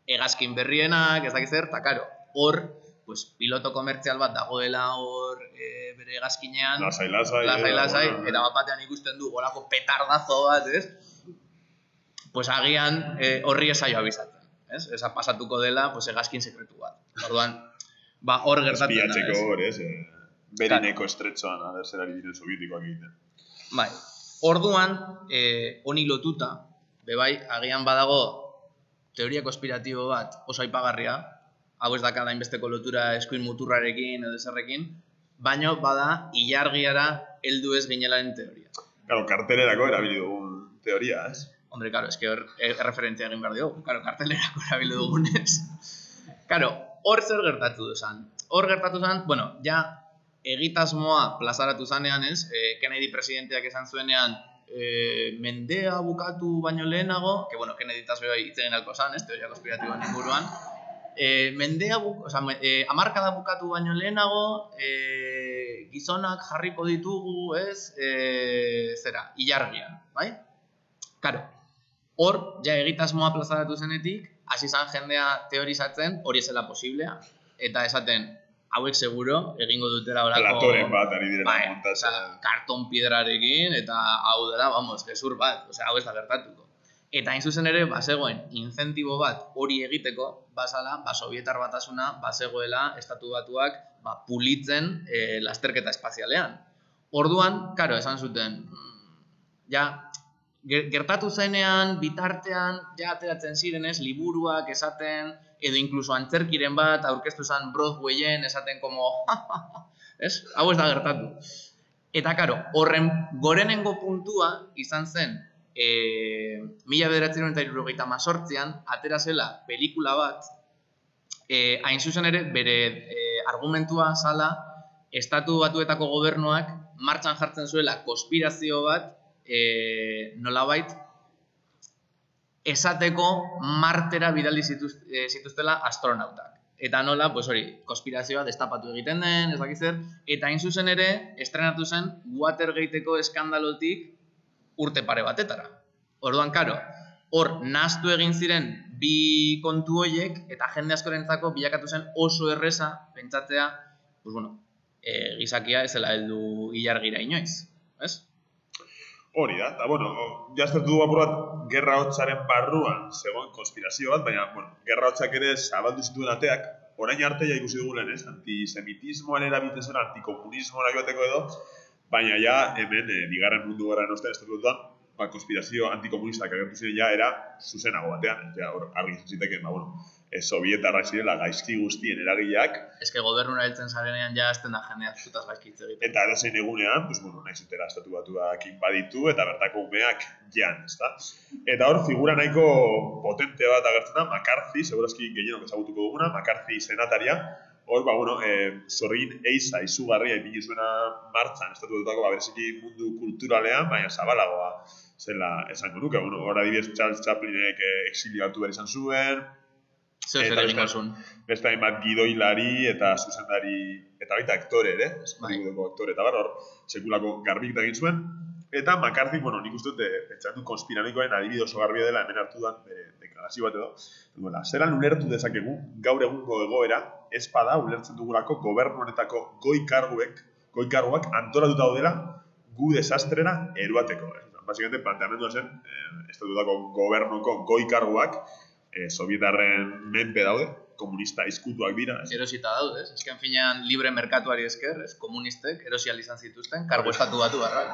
Hegazkin berrienak, ez dakiz zer, eta karo, hor, pues, piloto komertzial bat dagoela hor e, bere hegazkinean, Lasai, lasai. lasai, edo, lasai, bueno, eta bat batean ikusten du golako petardazo bat, ez? Pues agian eh, horri esaio abizatzen, ez? Esa pasatuko dela, pues hegazkin sekretu bat. Orduan, ba hor gertatzen da, ez? hor, ez? eh, Berineko estretxoan, ader zer ari diren sovietikoak egiten. Bai. Orduan, eh, honi lotuta, bebai, agian badago teoria konspiratibo bat oso aipagarria, hau ez dakala inbesteko lotura eskuin muturrarekin edo zerrekin, baino bada ilargiara heldu ez ginelaren teoria. Claro, kartelerako erabili dugun teoria, ez? Hombre, claro, es que hor eh, referentzia egin behar dugu, claro, kartelerako erabili dugunez. Claro, hor zer gertatu duzan. Hor gertatu zen, bueno, ja egitasmoa plazaratu zanean ez, eh, Kennedy presidenteak esan zuenean eh, mendea bukatu baino lehenago, que bueno, Kennedy taz bai hitz egin alko zan, ez, teoria konspiratiboan inguruan, eh, mendea buk, oza, eh, amarkada bukatu baino lehenago, eh, gizonak jarriko ditugu, ez, eh, zera, ilargian, bai? Karo, hor, ja egitasmoa plazaratu zenetik, hasi zan jendea teorizatzen hori ez zela posiblea. Eta esaten, hauek seguro, egingo dutela horako... Platoren bat ari direna Bai, montatzen. osea, karton piedrarekin, eta hau dela, vamos, gezur bat, osea, hau ez da gertatuko. Eta hain zuzen ere, bazegoen incentibo bat hori egiteko, bazala, ba, Sovietar batasuna, bazegoela, estatu batuak, ba, pulitzen e, lasterketa espazialean. Orduan, karo, esan zuten, mm, ja, gertatu zenean, bitartean, ja, ateratzen zirenez, liburuak esaten, edo inkluso antzerkiren bat, aurkeztu zen Broadwayen, esaten como, ez? Hau ez da gertatu. Eta, karo, horren gorenengo puntua izan zen, e, mila bederatzen eta irurogeita mazortzian, atera zela pelikula bat, e, hain zuzen ere, bere e, argumentua zala, estatu batuetako gobernuak martxan jartzen zuela konspirazio bat, e, nolabait, esateko martera bidali zituz, e, zituztela astronautak. Eta nola, pues hori, konspirazioa destapatu egiten den, ez dakit zer, eta hain zuzen ere, estrenatu zen Watergateko eskandalotik urte pare batetara. Orduan, karo, hor nahastu egin ziren bi kontu hoiek eta jende askorentzako bilakatu zen oso erresa pentsatzea, pues bueno, e, gizakia ez zela heldu ilargira inoiz, ez? Hori da, eta bueno, jaztertu dugu apur bat, gerra hotzaren barruan zegoen konspirazio bat, baina, bueno, gerra hotzak ere zabaldu zituen ateak, orain arte ja ikusi dugu lehen, ez? Antisemitismoan erabiltzen zuen, antikomunismoa joateko edo, baina ja hemen, e, bigarren mundu gerraren ostean estatutuan, ba, konspirazio antikomunistak agertu ziren ja era zuzenago batean, ja, hor, argi izan zitekeen, ba, bueno, sovietarrak zirela gaizki guztien eragileak, Eske gobernura heltzen zarenean ja azten da jendea zutaz gaizki hitz egiten. Eta edozein egunean, pues, bueno, nahi zutela estatu batuak baditu eta bertako umeak jan, ezta? Eta hor, figura nahiko potente bat agertzen da, McCarthy, segurazki gehienok ezagutuko duguna, McCarthy senataria, hor, ba, bueno, eh, zorrin eiza izugarria ipini zuena martxan, estatu batutako, ba, bereziki mundu kulturalean, baina zabalagoa zela esango nuke, bueno, hor adibidez Charles Chaplinek eh, exilio hartu behar izan zuen, Eta zer egingo zuen. beste hainbat gidoilari eta zuzendari eta baita aktore ere, Bai. Hollywoodeko aktore eta bar, hor sekulako garbik egin zuen. Eta McCarthy, bueno, nik uste dut, eh, pentsatu konspiramikoaren adibide oso garbia dela hemen hartu duan bere deklarazio bat edo. Duela, zelan ulertu dezakegu gaur egungo egoera, ez bada ulertzen dugulako gobernu honetako goi karguek, goi karguak antolatuta daudela gu desastrera eruateko. Eh? Basikamente, planteamendua zen, eh, estatutako gobernuko goi karguak, eh, sovietarren menpe daude, komunista izkutuak dira, ez? Erosita daude, ez? Esken finean libre merkatuari esker, ez? Komunistek erosial izan zituzten, kargo estatu batu barrak.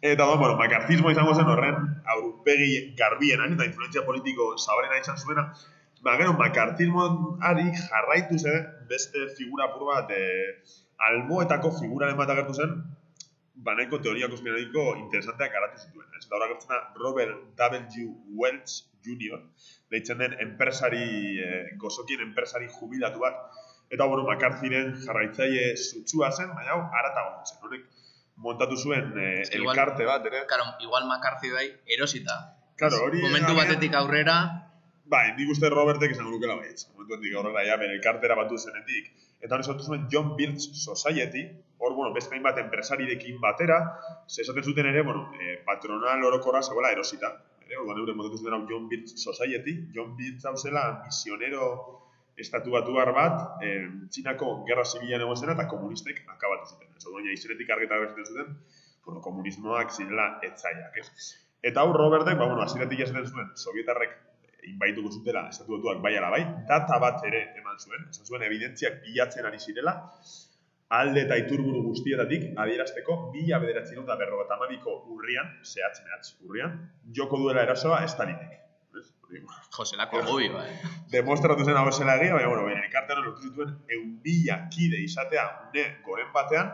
Eta, ba, bueno, makartismo izango zen horren aurpegi garbienak eta influentzia politiko zabarena izan zuena. Ba, gero, makartismoari jarraitu zen beste figura apur bat, e, alboetako figuraren bat agertu zen, ba, nahiko teoria konspiratiko interesanteak garatu zituen. Ez da, hor agertzen da Robert W. Welch Jr., deitzen den enpresari, e, gozokien enpresari jubilatu bat, eta, bueno, McCarthyren jarraitzaile sutsua zen, baina hau, aratago zen. Honek montatu zuen eh, que igual- elkarte bat, ere. Claro, igual McCarthy bai erosita. Claro, hori Momentu batetik aurrera, Bai, nik uste Robertek izango lukela baietz. Momentuetik aurrera ja bere elkartera batu zenetik. Eta hori sortu zuen John Birch Society, hor, bueno, beste hainbat enpresarirekin batera, esaten zuten ere, bueno, eh, patronal orokorra zegoela erosita. Ere, orduan euren montatu zuten hau John Birch Society. John Birch hau zela misionero estatu batuar bat, eh, Txinako gerra zibilan egon zena eta komunistek akabatu zuten. Ez orduan ja izenetik argeta bertzen zuten, bueno, komunismoak zirela etzaiak, ez? Eta hau Robertek, ba, bueno, hasieratik esaten zuen, sovietarrek inbaituko zutela estatu batuak bai ala bai, data bat ere eman zuen, esan zuen evidentziak bilatzen ari zirela, alde eta iturburu guztietatik adierazteko mila bederatzen eta berrogeta amabiko urrian, zehatz mehatz urrian, joko duela erasoa. Ez? Hori, Joselako gobi, bai. demostratu zen hau esela egia, baina, bueno, bere elkartean lortu zituen eun mila kide izatea une goren batean,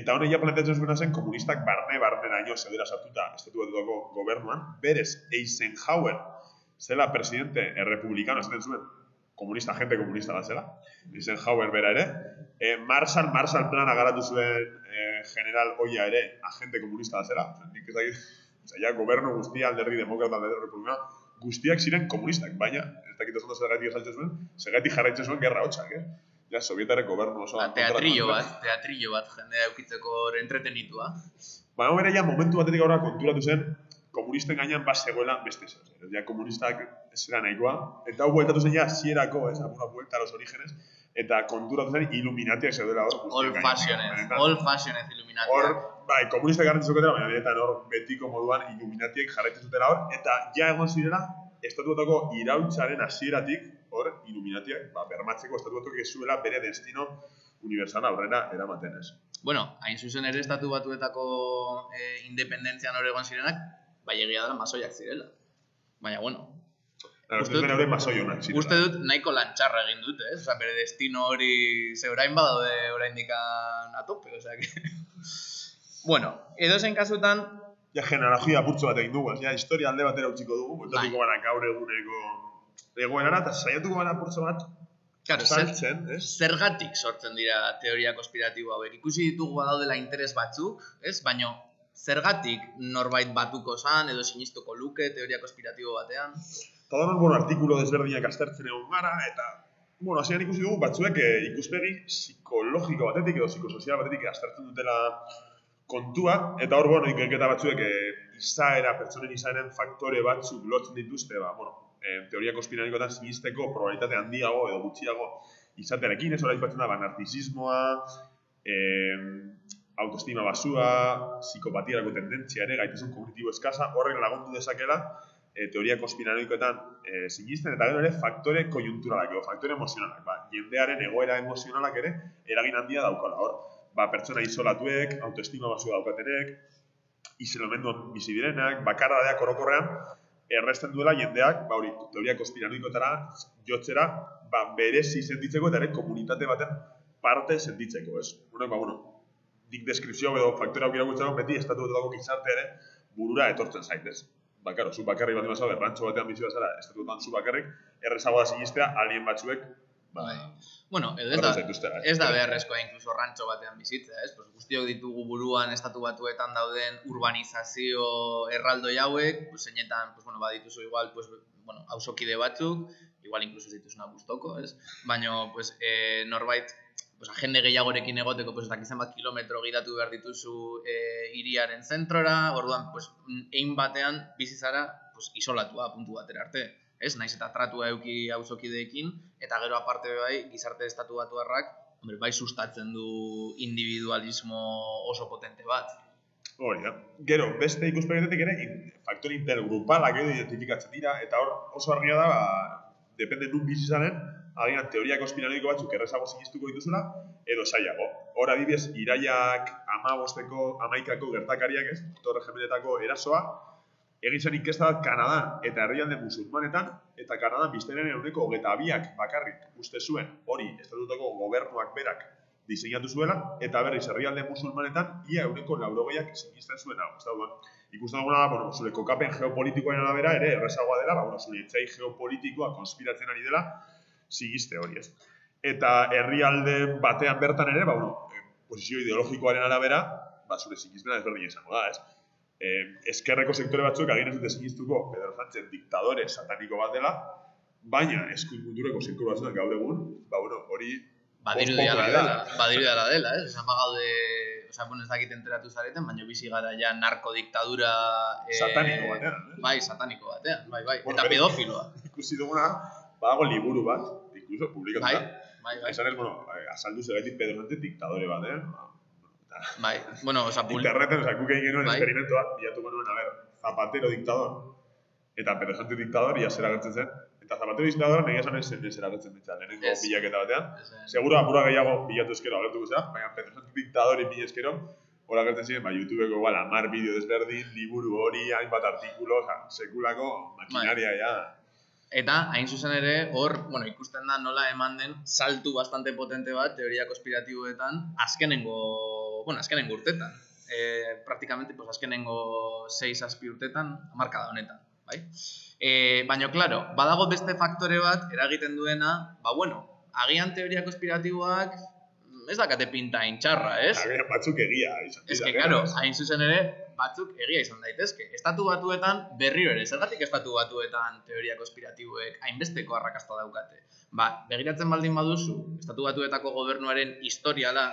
eta honek ja planteatzen zuena zen komunistak barne barne daño zeudera sartuta estatu batuako gobernuan, berez Eisenhower zela presidente errepublikano esaten zuen, komunista, gente komunista bat zela, Eisenhower bera ere, e, Marshall, Marshall plana garatu zuen e, general Oia ere agente komunista bat zela, nik ez dakit, ja, gobernu guztia alderdi demokrata alderdi republikano, guztiak ziren komunistak, baina ez dakit oso ondo zergatik esaltzen zuen, zergatik jarraitzen zuen gerra hotxak, eh? Ja, sovietarek gobernu oso... Ba, teatrillo bat, teatrillo bat jendea eukitzeko entretenitua. Baina bere ja momentu batetik aurra konturatu zen, komunisten gainean bat zegoela beste zer. Ja komunistak ez zera nahikoa, eta hau bueltatu zen ja zierako, ez, apura buelta los orígenes, eta konturatu zen Illuminatiak zeudela hor. Old fashionez, old fashionez illuminatia. Hor, bai, komunistak garrantzitsu zuketela, baina benetan hor betiko moduan Illuminatiek jarraitzen zutela hor, eta ja egon zirela, estatuetako iraultzaren hasieratik hor Illuminatiak, ba, bermatzeko estatuetok ez zuela bere destino universala aurrera eramaten ez. Bueno, hain zuzen ere estatu batuetako eh, independentzian hor egon zirenak, bai egia dela masoiak zirela. Baina, bueno, Claro, Uste dut- dut masoi honak zirela. uste dut nahiko lantxarra egin dute, ez? Osa, bere destino hori ze orain badaude oraindik a tope, osea que... bueno, edozein kasutan, Ja, genealogia apurtxo bat egin dugu, ja, historia alde batera utziko dugu, bueltatuko Bai. gara gaur eguneko egoerara, eta saiatuko gara apurtxo bat claro, zer, saltzen, ez? zergatik sortzen dira teoria konspiratibo hauek. Ikusi ditugu badaudela interes batzuk, ez? Baino zergatik norbait batuko zan edo sinistuko luke teoria konspiratibo batean. Eta hor, bueno, artikulo desberdinak aztertzen egon gara, eta, bueno, hasieran ikusi dugu batzuek eh, ikuspegi psikologiko batetik edo psikosozial batetik aztertzen dutela kontua, eta hor, bueno, ikerketa batzuek eh, izaera, pertsonen izaeren faktore batzuk lotzen dituzte, ba, bueno, eh, teoria konspiranoikoetan sinisteko probabilitate handiago edo gutxiago izatearekin, ez hori aipatzen da, ba, narcisismoa, eh, autoestima basua, psikopatiarako tendentzia ere, gaitasun kognitibo eskasa, horren lagundu dezakela, e, teoria konspiranoikoetan e, sinisten, eta gero ere faktore konjunturalak, edo faktore emozionalak. Ba, jendearen egoera emozionalak ere eragin handia daukala hor. Ba, pertsona isolatuek, autoestima basua daukatenek, isolamenduan bizi direnak, bakardadeak orokorrean, erresten duela jendeak, ba hori, teoria konspiranoikotara jotzera, ba, berezi sentitzeko eta ere komunitate baten parte sentitzeko, ez? Bueno, ba, bueno, dik deskripzio edo faktore aukera gutxago beti estatuetako gizarte ere burura etortzen zaitez. Ba, karo, zu bakarrik bat emazau, errantxo batean bizi bazara, estatuetan zu bakarrik, errezago da sinistea, alien batzuek, ba, Bai. Bueno, edo ez da, zaituztela, ez? da beharrezkoa inkluso rantxo batean bizitzea, ez? Pues guztiok ditugu buruan estatu batuetan dauden urbanizazio erraldoi hauek, pues zeinetan, pues bueno, badituzu igual, pues bueno, auzokide batzuk, igual inkluso ez dituzuna gustoko, ez? Baino, pues eh, norbait pues, jende gehiagorekin egoteko, pues, dakizen bat kilometro gidatu behar dituzu eh, hiriaren zentrora, orduan, pues, egin batean bizi zara pues, isolatua puntu batera arte. Ez, naiz eta tratua euki auzokideekin, eta gero aparte bai, gizarte estatu batuarrak, hombre, bai sustatzen du individualismo oso potente bat. Hori da. Gero, beste ikuspegetetik ere, in, faktore intergrupalak identifikatzen dira, eta hor oso argia da, ba, depende nun bizi zaren, agian teoria konspiranoiko batzuk errezago sinistuko dituzula, edo saiago. Hor adibidez, iraiak amabosteko, amaikako gertakariak ez, Torre Gemeletako erasoa, egin zen inkesta bat Kanadan eta herrialde musulmanetan, eta Kanadan biztenen eguneko hogeta biak bakarrik uste zuen hori estatutako gobernuak berak diseinatu zuela, eta berriz herrialde musulmanetan ia eguneko laurogeiak sinisten zuen hau. Ez da, ikusten duguna bueno, zure kokapen geopolitikoaren arabera ere errezagoa dela, ba, bueno, zure geopolitikoa konspiratzen ari dela, sigiste hori ez. Eta herrialde batean bertan ere, ba, bueno, eh, posizio ideologikoaren arabera, ba, zure sikispena ezberdin izango da, ez? Eh, eskerreko sektore batzuk agian ez dute sinistuko Pedro Sánchez diktadore sataniko bat dela, baina eskuin mundureko sektore batzuk gaur egun, ba, bueno, hori ala Post-popea dela, badirudi ala dela, ez? Esan bagaude, osea, bueno, ez dakit enteratu zareten, baina bizi gara ja narkodiktadura... eh, sataniko batean. Eh? Bai, sataniko batean, bai, bai. Bueno, Eta pedofiloa. Ikusi duguna, badago liburu bat, incluso publikatu Bai, bai, bai. Esan ez, bueno, eh, azaldu zegaitik Pedro Sánchez diktadore bat, eh? Ba, Bai, bueno, osea, pul... Interneten, oza, guk egin genuen Bai. experimento bat, bilatuko nuen, a ver, Zapatero diktador, eta Pedro Sánchez diktador, ia zer agertzen zen. Eta Zapatero diktador, nahi esan ez zen zer agertzen ditza, lehenengo Ez. bilaketa batean. Eh, Seguro apura gehiago bilatu eskero agertuko zera, baina Pedro Sánchez diktadori bi eskero, hor agertzen ziren, ba, YouTubeko igual, amar bideo desberdin, liburu hori, hainbat artikulo, oza, sekulako makinaria, ja. Eta, hain zuzen ere, hor, bueno, ikusten da nola eman den saltu bastante potente bat teoria konspiratiboetan azkenengo, bueno, azkenengo urtetan. E, praktikamente, pues, azkenengo 6 azpi urtetan, markada honetan, bai? E, baina, claro, badago beste faktore bat eragiten duena, ba, bueno, agian teoria konspiratiboak ez dakate pinta intxarra, ez? Agian batzuk egia izan Ez que, eh? claro, hain zuzen ere, batzuk egia izan daitezke. Estatu batuetan berriro ere, zergatik estatu batuetan teoria konspiratiboek hainbesteko arrakasta daukate. Ba, begiratzen baldin baduzu, estatu batuetako gobernuaren historiala,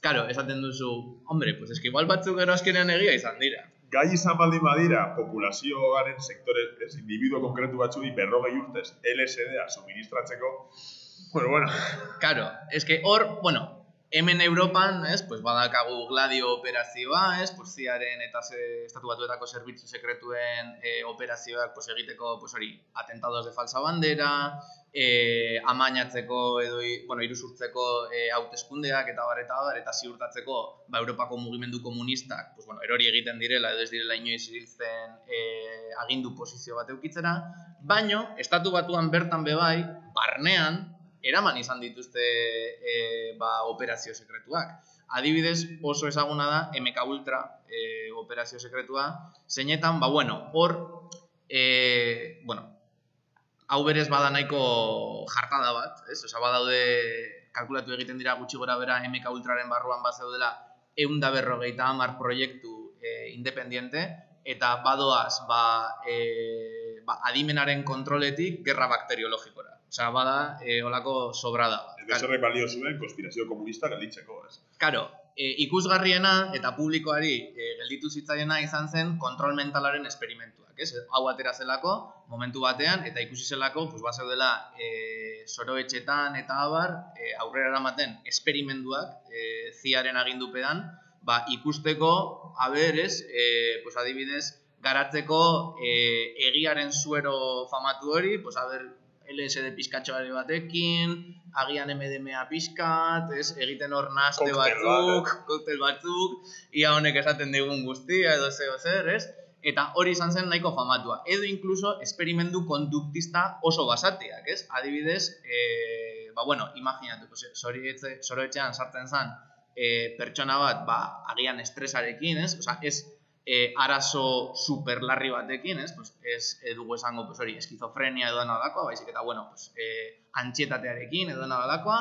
Claro, esaten duzu, hombre, pues es que igual batzuk gero azkenean egia izan dira. gai izan baldin badira, populazioaren sektore, ez, individuo konkretu batzui berrogei urtez LSD-a suministratzeko, bueno, bueno, Claro, es que hor, bueno, hemen Europan, ez, pues badakagu gladio operazioa, ez, pues ziaren eta ze, estatu batuetako zerbitzu sekretuen e, operazioak pues, egiteko, pues hori, atentados de falsa bandera, e, amainatzeko edo, bueno, iruzurtzeko e, hauteskundeak eta bar eta bar, eta ziurtatzeko ba, Europako mugimendu komunistak, pues, bueno, erori egiten direla edo ez direla inoiz iriltzen e, agindu posizio bat eukitzera, baino, estatu batuan bertan bebai, barnean, eraman izan dituzte e, ba, operazio sekretuak. Adibidez, oso ezaguna da MK Ultra e, operazio sekretua, zeinetan, ba, bueno, hor, e, bueno, hau berez bada nahiko jartada bat, ez? Osea, badaude kalkulatu egiten dira gutxi gora bera MK Ultraren barruan bat zeudela eunda berrogeita hamar proiektu e, independiente, eta badoaz, ba, e, ba, adimenaren kontroletik gerra bakteriologikora. Osea, bada, e, olako sobrada. bat. Edo zerrek balio zuen konspirazio komunista gelditzeko, ez? Karo, e, ikusgarriena eta publikoari e, gelditu zitzaiena izan zen kontrol mentalaren esperimentuak, ez? Hau atera zelako, momentu batean, eta ikusi zelako, pues, bat zeudela e, soroetxetan eta abar, e, aurrera eramaten esperimentuak e, ziaren agindupedan, ba, ikusteko, haber, ez, e, pues, adibidez, garatzeko e, egiaren suero famatu hori, pues, haber, LSD pizkatxoare batekin, agian MDMA pizkat, ez, egiten hor Koktel batzuk, koktel batzuk, ia honek esaten digun guztia edo zeo zer, ez? Eta hori izan zen nahiko famatua. Edo inkluso esperimentu konduktista oso basateak, ez? Adibidez, e, ba bueno, imaginatu, pues, soroetxe, soroetxean sartzen zen e, pertsona bat, ba, agian estresarekin, ez? Osea, ez e, arazo super larri batekin, ez? Pues, ez e, dugu esango, pues, hori, eskizofrenia edo dena dalakoa, baizik eta, bueno, pues, e, antxietatearekin edo dena dalakoa,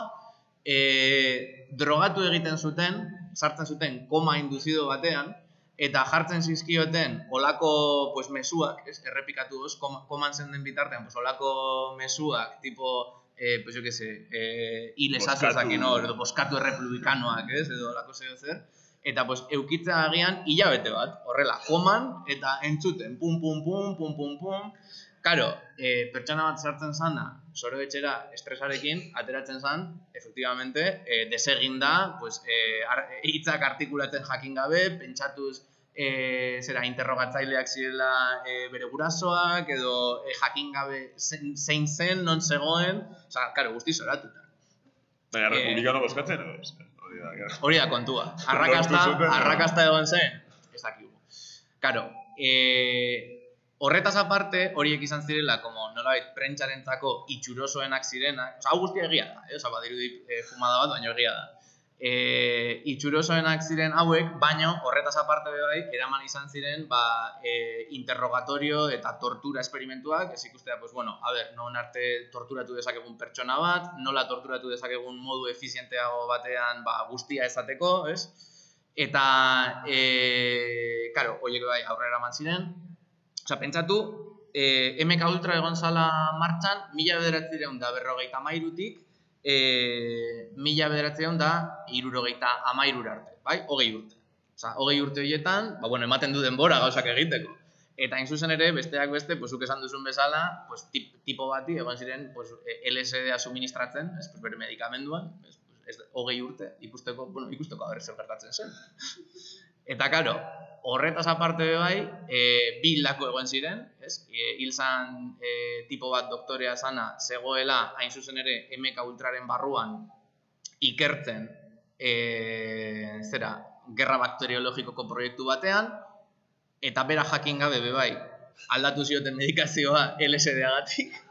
e, drogatu egiten zuten, sartzen zuten koma induzido batean, eta jartzen zizkioten olako pues, mesuak, ez? errepikatu doz, kom, koman zen den bitartean, pues, olako mesuak, tipo, eh, pues, jo que se, eh, hil Boskatu. esatezakin hor, edo boskatu errepublikanoak, ez? edo olako zeo zer, eta pues, eukitzea agian hilabete bat, horrela, koman, eta entzuten, pum, pum, pum, pum, pum, pum, Karo, e, pertsona bat sartzen zana, soro etxera estresarekin, ateratzen zan, efectivamente, e, deseginda, pues, e, ar, hitzak artikulatzen jakin gabe, pentsatuz e, zera interrogatzaileak zirela e, bere gurasoak, edo e, jakin gabe zein, zein zen, non zegoen, osea, karo, guzti zoratuta. Baina, Eh. republikano bozkatzen, edo ez? Hori da, kontua. Arrakasta, arrakasta egon zen, ez dakigu. Karo, e, horretaz aparte, horiek izan zirela, como nolabait, prentxarentzako itxurosoenak zirenak, oza, hau guztia egia da, eh? oza, badirudi e, fumada bat, baina egia da. E, itxurosoenak ziren hauek, baino horretaz aparte bai, eraman izan ziren, ba, e, interrogatorio eta tortura esperimentuak, ez ikustea, pues, bueno, a ber, non arte torturatu dezakegun pertsona bat, nola torturatu dezakegun modu efizienteago batean, ba, guztia esateko, ez? Eta, e, karo, horiek bai aurrera eman ziren, Osea, pentsatu, e, MK Ultra egon zala martxan, mila bederatzireun da berrogeita amairutik, e, mila bederatzireun da irurogeita amairura arte, bai? Hogei urte. Osea, hogei urte horietan, ba, bueno, ematen du denbora gauzak egiteko. Eta hain zuzen ere, besteak beste, pues, zuk esan duzun bezala, pues, tip, tipo bati egon ziren pues, e, LSD-a suministratzen, ez, pues, bere medikamenduan, ez, pues, ez, hogei urte, ikusteko, bueno, ikusteko haber zer gertatzen zen. Eta, karo, horretaz aparte be bai, e, bi hildako egon ziren, ez? E, hil zan e, tipo bat doktorea zana, zegoela, hain zuzen ere, MK Ultraren barruan ikertzen, e, zera, gerra bakteriologikoko proiektu batean, eta bera jakin gabe be bai, aldatu zioten medikazioa LSD-agatik.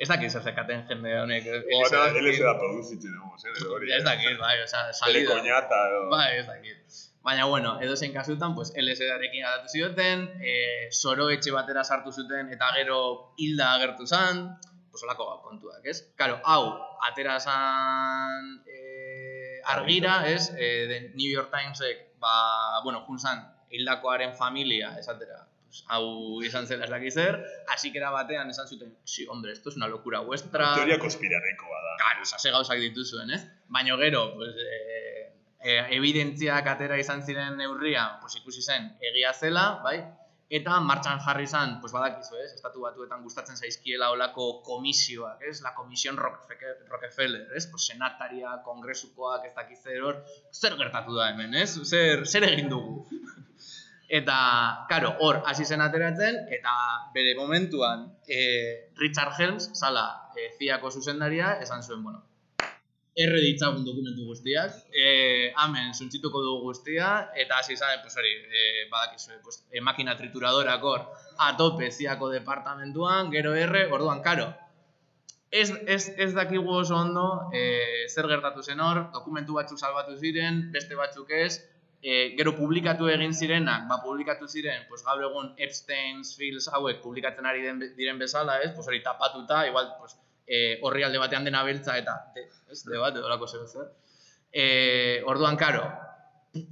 Ez dakit zer zekaten jende honek. Eta LSD-agatik. LS da produzitzen, egon, edo hori. Ez dakit, bai, Bere salida. koñata, edo... Bai, ez dakit. Baina, bueno, edo zein kasutan, pues, LSD-arekin aldatu zioten, e, soro etxe batera sartu zuten, eta gero hilda agertu zan, pues, olako kontuak, ez? Karo, hau, atera zan e, argira, ez? E, de New York Timesek, ba, bueno, junzan, hildakoaren familia, esatera, pues, hau izan zela ez dakit zer, hasikera batean esan zuten, sí, hombre, esto es una locura vuestra. Teoria konspirarekoa da. Claro, ze gauzak dituzuen, ez? Baina gero, pues, e, e, evidentziak atera izan ziren neurria, pues, ikusi zen egia zela, bai? eta martxan jarri izan, pues badakizu, ez? Estatu batuetan gustatzen zaizkiela olako komisioak, ez? La Comisión Rockefe- Rockefeller, ez? Pues senataria, kongresukoak, ez dakiz zer hor, zer gertatu da hemen, ez? Zer, zer egin dugu? Eta, karo, hor hasi zen ateratzen, eta bere momentuan e, Richard Helms, zala e, ziako zuzendaria, esan zuen, bueno, erre ditzagun dokumentu guztiak, e, hemen suntzituko dugu guztia, eta hasi zen, pues hori, e, badakizue, pues, e, makina trituradorak hor, atope ziako departamentuan, gero erre, orduan, karo, ez, ez, ez dakigu oso ondo e, zer gertatu zen hor, dokumentu batzuk salbatu ziren, beste batzuk ez, e, gero publikatu egin zirenak, ba publikatu ziren, pues gaur egun Epstein's Files hauek publikatzen ari den, diren bezala, ez? Pues hori tapatuta, igual pues e, horri alde batean dena beltza eta de, ez, de bat, edo lako zer zer. E, orduan, karo,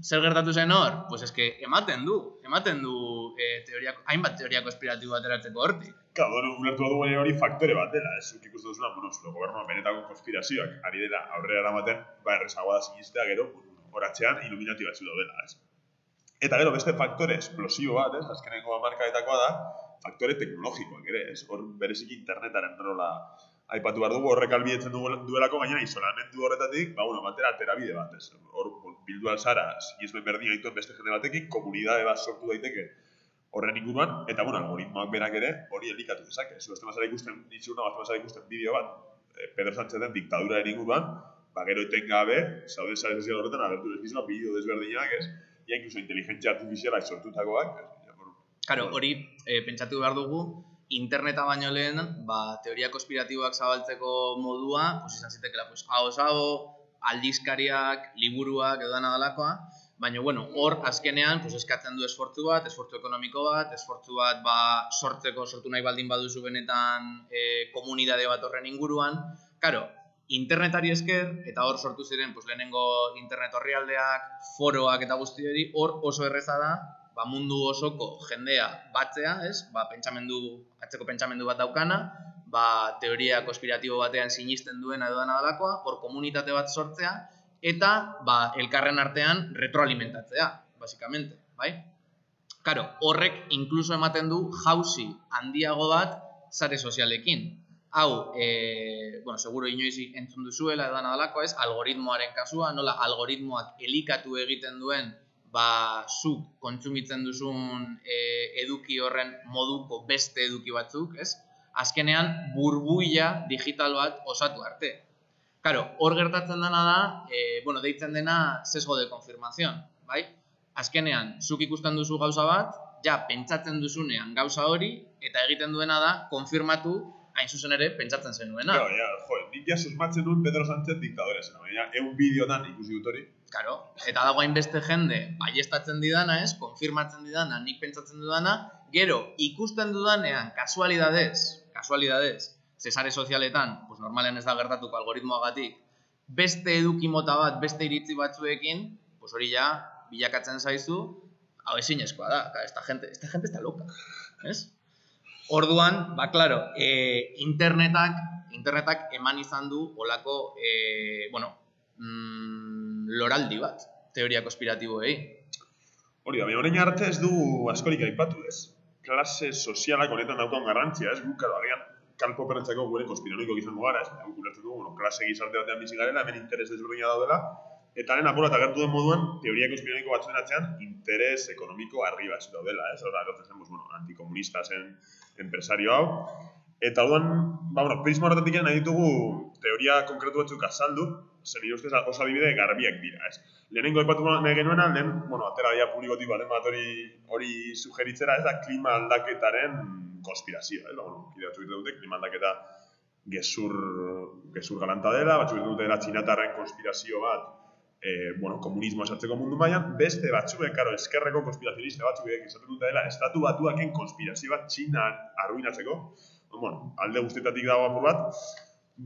zer gertatu zen hor? Pues eske ematen du, ematen du e, teoria, hainbat teoria konspiratibo ateratzeko hortik. Claro, ulertu dugu ere hori faktore bat dela, ez zuk ikusten duzuna, bueno, zure gobernua benetako konspirazioak ari dela aurrera eramaten, ba errezagoa da sinistea gero, horatzean iluminati batzu daudela, ez. Eta gero beste faktore esplosibo bat, ez, azkeneko hamarkadetakoa da, faktore teknologikoak ere, ez, hor bereziki internetaren rola aipatu behar dugu, horrek albidetzen dugu, duelako, gainera isolamendu horretatik, ba, bueno, batera aterabide bat, ez, hor bildu alzara, sinismen berdin dituen beste jende batekin, komunidade bat sortu daiteke horren inguruan, eta bueno, algoritmoak berak ere hori elikatu dezake. Zu beste mazara ikusten, ditzuna, beste mazara ikusten bideo bat, eh, Pedro Sánchezen diktaduraren inguruan, ba gero etengabe, zaude sare sozial horretan, agertu dezkizuna bideo desberdinak, ez? Ia incluso inteligentzia artifizialak sortutakoak, Karo, hori e, pentsatu behar dugu, interneta baino lehen, ba, teoria konspiratiboak zabaltzeko modua, pues izan zitekela, pues, ahoz-aho, aldizkariak, liburuak, edo dana dalakoa, baina, bueno, hor, azkenean, pues, eskatzen du esfortzu bat, esfortzu ekonomiko bat, esfortzu bat, ba, sortzeko, sortu nahi baldin baduzu benetan e, komunidade bat horren inguruan, Karo, internetari esker, eta hor sortu ziren, pues, lehenengo internet orrialdeak, foroak eta guzti hori, hor oso erreza da, ba, mundu osoko jendea batzea, ez? Ba, pentsamendu, atzeko pentsamendu bat daukana, ba, teoria konspiratibo batean sinisten duena edo dana dalakoa, hor komunitate bat sortzea, eta ba, elkarren artean retroalimentatzea, basikamente, bai? Karo, horrek inkluso ematen du jauzi handiago bat sare sozialekin. Hau, e, bueno, seguro inoiz entzun duzuela edo dana dalakoa ez, algoritmoaren kasua, nola algoritmoak elikatu egiten duen ba, zuk kontsumitzen duzun e, eduki horren moduko beste eduki batzuk, ez? Azkenean burbuila digital bat osatu arte. Karo, hor gertatzen dena da, e, bueno, deitzen dena sesgo de confirmación, bai? Azkenean, zuk ikusten duzu gauza bat, ja, pentsatzen duzunean gauza hori, eta egiten duena da, konfirmatu, hain zuzen ere, pentsatzen zenuena. Claro, ja, jo, nik ja susmatzen nuen Pedro Sánchez diktadore zen, baina egun bideotan ikusi dut hori. Karo, eta dago hainbeste jende baiestatzen didana, ez, konfirmatzen didana, nik pentsatzen dudana, gero ikusten dudanean, kasualidadez, kasualidadez, zesare sozialetan, pues normalean ez da gertatuko algoritmoagatik, beste eduki mota bat, beste iritzi batzuekin, pues hori ja, bilakatzen zaizu, hau ezinezkoa da, esta gente, esta gente está loca, ez? Orduan, ba, claro, e, internetak, internetak eman izan du olako, e, bueno, mm, loraldi bat, teoria konspiratiboei. Hori da, orain arte ez du askorik aipatu, ez? Klase sozialak honetan daukan garrantzia, ez? Guk, agian, kalpo perrentzako gure konspiranoiko izango gara, ez? Guk ulertzen dugu, bueno, klase gizarte batean bizi garela, hemen interes desberdina daudela, eta lehen apura eta gertu den moduan, teoria konspiranoiko batzuen atzean, interes ekonomiko argi batzu daudela, ez? Hora, gertzen zen, bueno, antikomunista zen enpresario hau, Eta orduan, ba, bueno, prisma horretatik nahi ditugu teoria konkretu batzuk azaldu, nire ustez oso adibide garbiak dira, ez? Lehenengo aipatu nahi genuena, lehen, bueno, atera dia publikotik baten bat hori, hori sugeritzera, ez da klima aldaketaren konspirazioa, ez? Ba, bueno, kide batzuk dute, klima aldaketa gezur, gezur galanta dela, batzuk dute dela txinatarren konspirazio bat, e, bueno, komunismo esartzeko mundu mailan, beste batzuek, karo, eskerreko konspirazionista batzuek izaten dute dela, estatu batuaken konspirazio bat Txina arruinatzeko, bueno, alde guztietatik dago apur bat,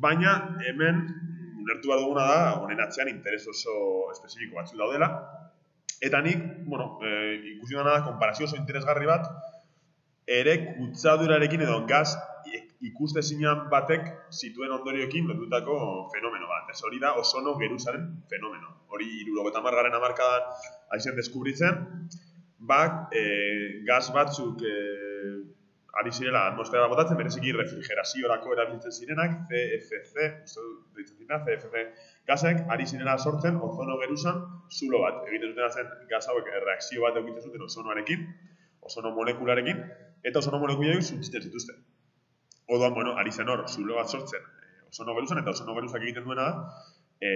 baina hemen ulertu behar duguna da, honen atzean interes oso espezifiko batzuk daudela, eta nik, bueno, e, ikusi dena da, konparazio oso interesgarri bat, ere kutsadurarekin edo gaz ikustezinan batek zituen ondorioekin lotutako fenomeno bat. Ez hori da osono geruzaren fenomeno. Hori irurogeta margaren amarkadan aizen deskubritzen, bak, e, gaz batzuk e, ari zirela atmosfera botatzen, bereziki refrigeraziorako erabiltzen zirenak, CFC, uste deitzen zirena, CFC gazek, ari zirela sortzen ozono geruzan zulo bat. Egiten dutena zen gaz hauek reakzio bat eukitzen zuten ozonoarekin, ozono molekularekin, eta ozono molekuliak zuntzitzen zituzten. Odoan, bueno, ari zen hor, zulo bat sortzen, e, ozono geruzan, eta ozono geruzak egiten duena da, e,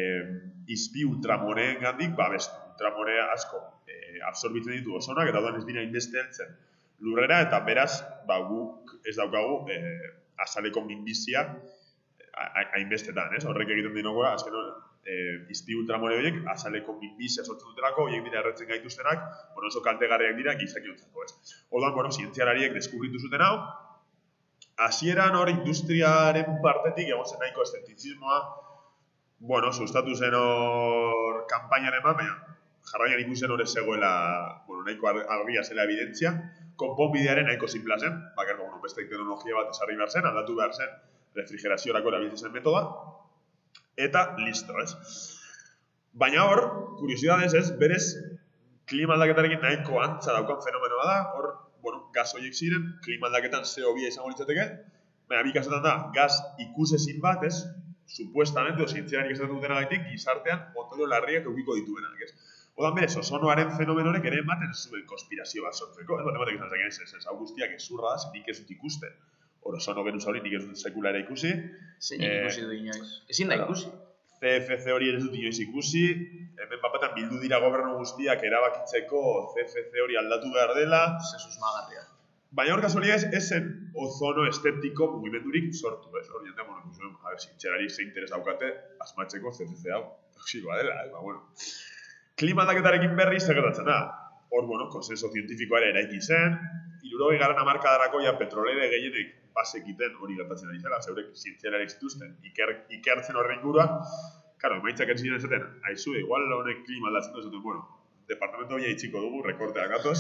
izpi ultramoreen gandik, ba, best, ultramore asko e, absorbitzen ditu ozonak, eta odoan ez dira inbeste heltzen lurrera, eta beraz, ba, guk ez daukagu e, azaleko minbizia hainbestetan, ez? Horrek egiten dinogoa, azken hori, e, izpi ultramore horiek, azaleko minbizia sortzen dutelako, horiek dira erretzen gaituztenak, bueno, oso kaltegarriak dira gizakiontzako, ez? Orduan, bueno, zientzialariek deskubritu zuten hau, hasieran hor industriaren partetik egon zen nahiko estentizismoa, bueno, sustatu zen hor kanpainaren bat, baina jarraian ikusten hor zegoela, bueno, nahiko argia zela evidentzia, konponbidearen nahiko simpla zen, bakar, bueno, beste teknologia bat esarri behar zen, aldatu behar zen, refrigeraziorako erabiltzen zen metoda, eta listo, ez? Baina hor, kuriosidades ez, berez, klima aldaketarekin nahiko antza daukan fenomenoa da, hor, bueno, gaz horiek ziren, klima aldaketan CO2 izango litzateke, baina bi kasetan da, gaz ikusezin bat, ez, supuestamente, o zientziarik esaten dutena gaitik, gizartean ondorio larriak eukiko dituenak, ez? Odan berez, ozonoaren fenomenorek ere ematen zuen konspirazio bat sortzeko, ez bat ematen izan zen, ez, ez, ez, hau guztiak ezurra da, nik ez dut ikusten. Hor, ozono genuz hori nik ez dut sekula ere ikusi. Zein Eh, ikusi du inoiz. Ezin da claro. ikusi. CFC hori ere ez dut inoiz ikusi, hemen papetan bildu dira gobernu guztiak erabakitzeko CFC hori aldatu behar dela, Ze susmagarria. baina hor kasualiaz ez zen ozono estetiko mugimendurik sortu, ez? Hor jende, bueno, ikusi, a ber, zintxerari ze interes daukate, asmatzeko CFC hau, toxikoa dela, eh? ba, bueno. Klima aldaketarekin berri zer gertatzen da. Hor, bueno, konsenso zientifikoa ere eraiki zen, irurogei garen amarkadarako ja petrolere gehienek basekiten hori gertatzen ari zela, zeurek zientzialarik zituzten, iker, ikertzen horren ingurua, Karo, emaitzak ez ziren esaten, aizu, igual honek klima aldatzen du, bueno, departamento hori itxiko dugu, rekorteak gatoz.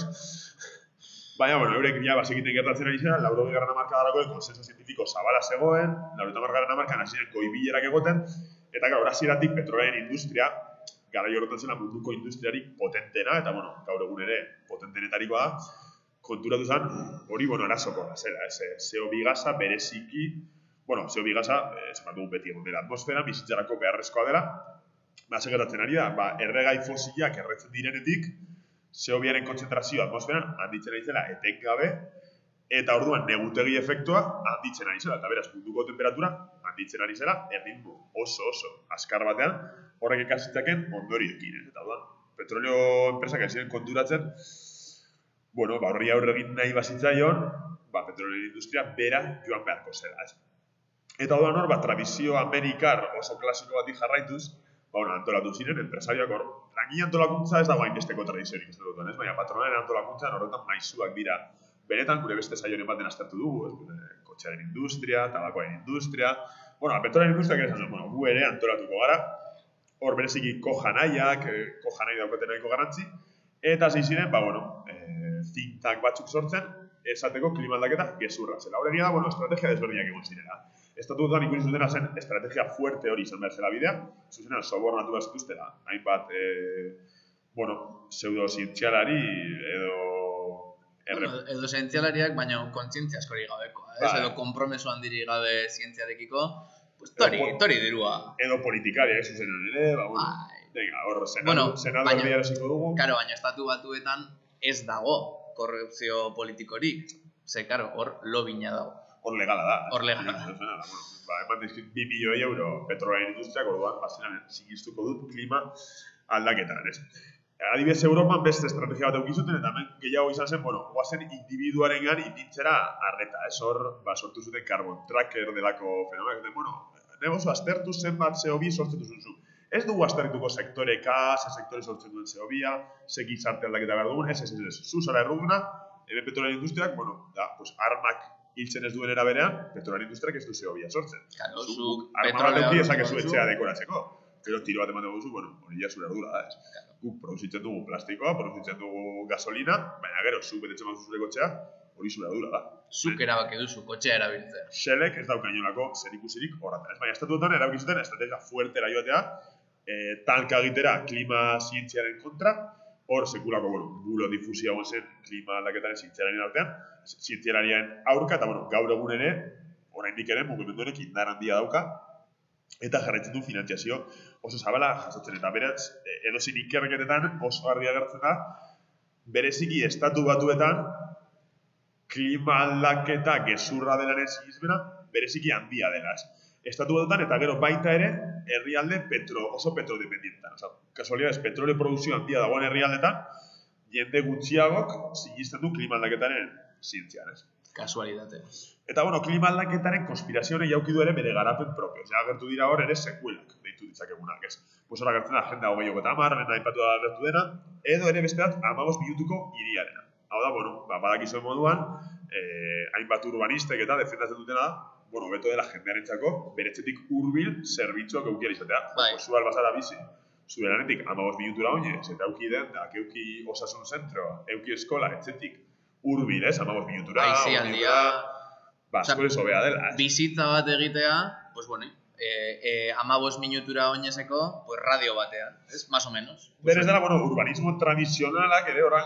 Baina, bueno, eurek ja basekiten gertatzen ari zera, lauro garran amarkadarako konsenso zientifiko zabala zegoen, lauro eta garran amarkan hasiren goibilerak egoten, eta gara, hasieratik petrolaren industria, gara horretan zela munduko industriarik potentena, eta, bueno, gaur egun ere potentenetarikoa da, konturatu zen, hori, bueno, erasoko da, zela, ez, eh, CO2 gaza bereziki, bueno, CO2 gaza, eh, esan dugu beti egon dela atmosfera, bizitzarako beharrezkoa dela, ba, gertatzen ari da, ba, erregai fosilak erretzen direnetik, CO2aren kontzentrazioa atmosferan handitzen ari zela etengabe, eta orduan negutegi efektua handitzen ari zela, eta beraz munduko temperatura handitzen ari zela, erritmo oso oso azkar batean, horrek ekasitzaken ondorioekin, ez? eta orduan, petroleo enpresak ez ziren konturatzen, bueno, ba, horri aurre egin nahi bazitzaion, ba, petroleo industria bera joan beharko zela, ez? Eta orduan hor, ba, tradizio amerikar oso klasiko bati jarraituz, ba, bueno, antolatu ziren, enpresariak hor, langile antolakuntza ez dago hainbesteko tradiziorik ez dutan, ez? Baina patronaren antolakuntza horretan maizuak dira. Benetan, gure beste saioren baten aztertu dugu, ez? Kotxearen industria, tabakoaren industria, bueno, petrolaren industria, esan zuen, bueno, gu ere antolatuko gara, hor bereziki kojanaiak, eh, kojanai daukaten nahiko garrantzi, eta zein ziren, ba, bueno, eh, think tank batzuk sortzen, esateko klima aldaketa gezurra zela. Hor egia da, bueno, estrategia desberdinak egon zirela. Estatutuan ikusi zutena zen estrategia fuerte hori izan behar zela bidea, zuzenean sobornatu behar zituztela, hainbat, e, bueno, pseudo-zientzialari edo erre, Bueno, edo zientzialariak, baina kontzientzia askori gabekoa, ez? Bai. Edo konpromeso handiri gabe zientziarekiko, pues tori, Edo tori dirua. edo politikaria, ez zuzenean ere, ba, bueno, Bai. venga, hor, senado, Bueno, senado baina- dugu. Karo, baina estatu batuetan ez dago korrupzio politikorik. Ze, karo, hor lobina dago. hor legala da. Hor legala da. Bueno, ba, eman dizkit 2 milioi euro petrolaren industriak, orduan, bazenan, sigistuko dut klima aldaketan, ez? Adibidez, Europan beste estrategia bat eukizuten, eta hemen gehiago izan zen, bueno, guazen individuarengan ipintzera arreta, ez hor, ba, sortu zuten carbon tracker delako fenomeno, eta, bueno, negozo, aztertu zenbat CO2 sortzen duzun zu. Ez dugu aztertuko sektoreka, ze sektore sortzen duen CO2a, ze gizarte aldaketa behar dugun, ez, ez, ez, ez, zu zara erruguna, hemen petrolaren industriak, bueno, da, pues, armak hiltzen ez duen eraberean, petrolaren industriak ez du CO2a sortzen. Karo, Zuk arma bat lortuko ezakezu etxea dekoratzeko. Gero tiro bat ematen duzu, bueno, hori ja zure ardura da, ez. Guk produzitzen dugu plastikoa, produzitzen dugu gasolina, baina gero zuk betetzen baduzu zure kotxea, hori zure ardura da. Zuk erabaki duzu kotxea erabiltzea. Shellek ez dauka inolako zer ikusirik horretan, ez? Baina estatuetan erabaki zuten estrategia fuertera joatea, e, talka egitera klima zientziaren kontra, hor sekulako, bueno, bulo difusia egon zen klima aldaketaren zientzialarien artean, zientzialarien aurka, eta, bueno, gaur egun ere, oraindik ere, mugimendu honek indar handia dauka, eta jarraitzen du finantziazio oso zabala jasotzen eta beraz e, edozein ikerketetan oso argi agertzen da bereziki estatu batuetan klima aldaketa gezurra denaren sinismena bereziki handia dela. Ez. Estatu batuetan eta gero baita ere herrialde petro, oso petrodependientan. Osa, kasualidades, petrole produzio handia dagoen herrialdetan, jende gutxiagok sinisten du klima aldaketaren zientzian. Ez. Kasualitate. Eta, bueno, klima aldaketaren konspirazioa jauki du ere bere garapen propio. Ja, agertu dira hor ere sekuelak, deitu ditzakegunak, ez? Pues hor agertzen da, agenda hogei eta hamar, lehen aipatu da agertu dena, edo ere beste bat, amabos minutuko iriarena. Hau da, bueno, ba, badakizuen moduan, eh, hainbat urbanistek eta defendatzen dutena da, bueno, beto dela jendearentzako, beretzetik hurbil zerbitzuak eukiera izatea. Bai. Zu albazara bizi, zure lanetik amabos minutura oinez, eta euki den, da, euki osasun zentroa, euki eskola, etzetik, hurbil, ez, amabos minutura, hor aldia, Ba, Osea, asko hobea dela. ez? bizitza bat egitea, pues bueno, eh, eh, amabos minutura oinezeko, pues radio batean, ez? Más o menos. Berez dela, bueno, urbanismo tradizionalak ere horra-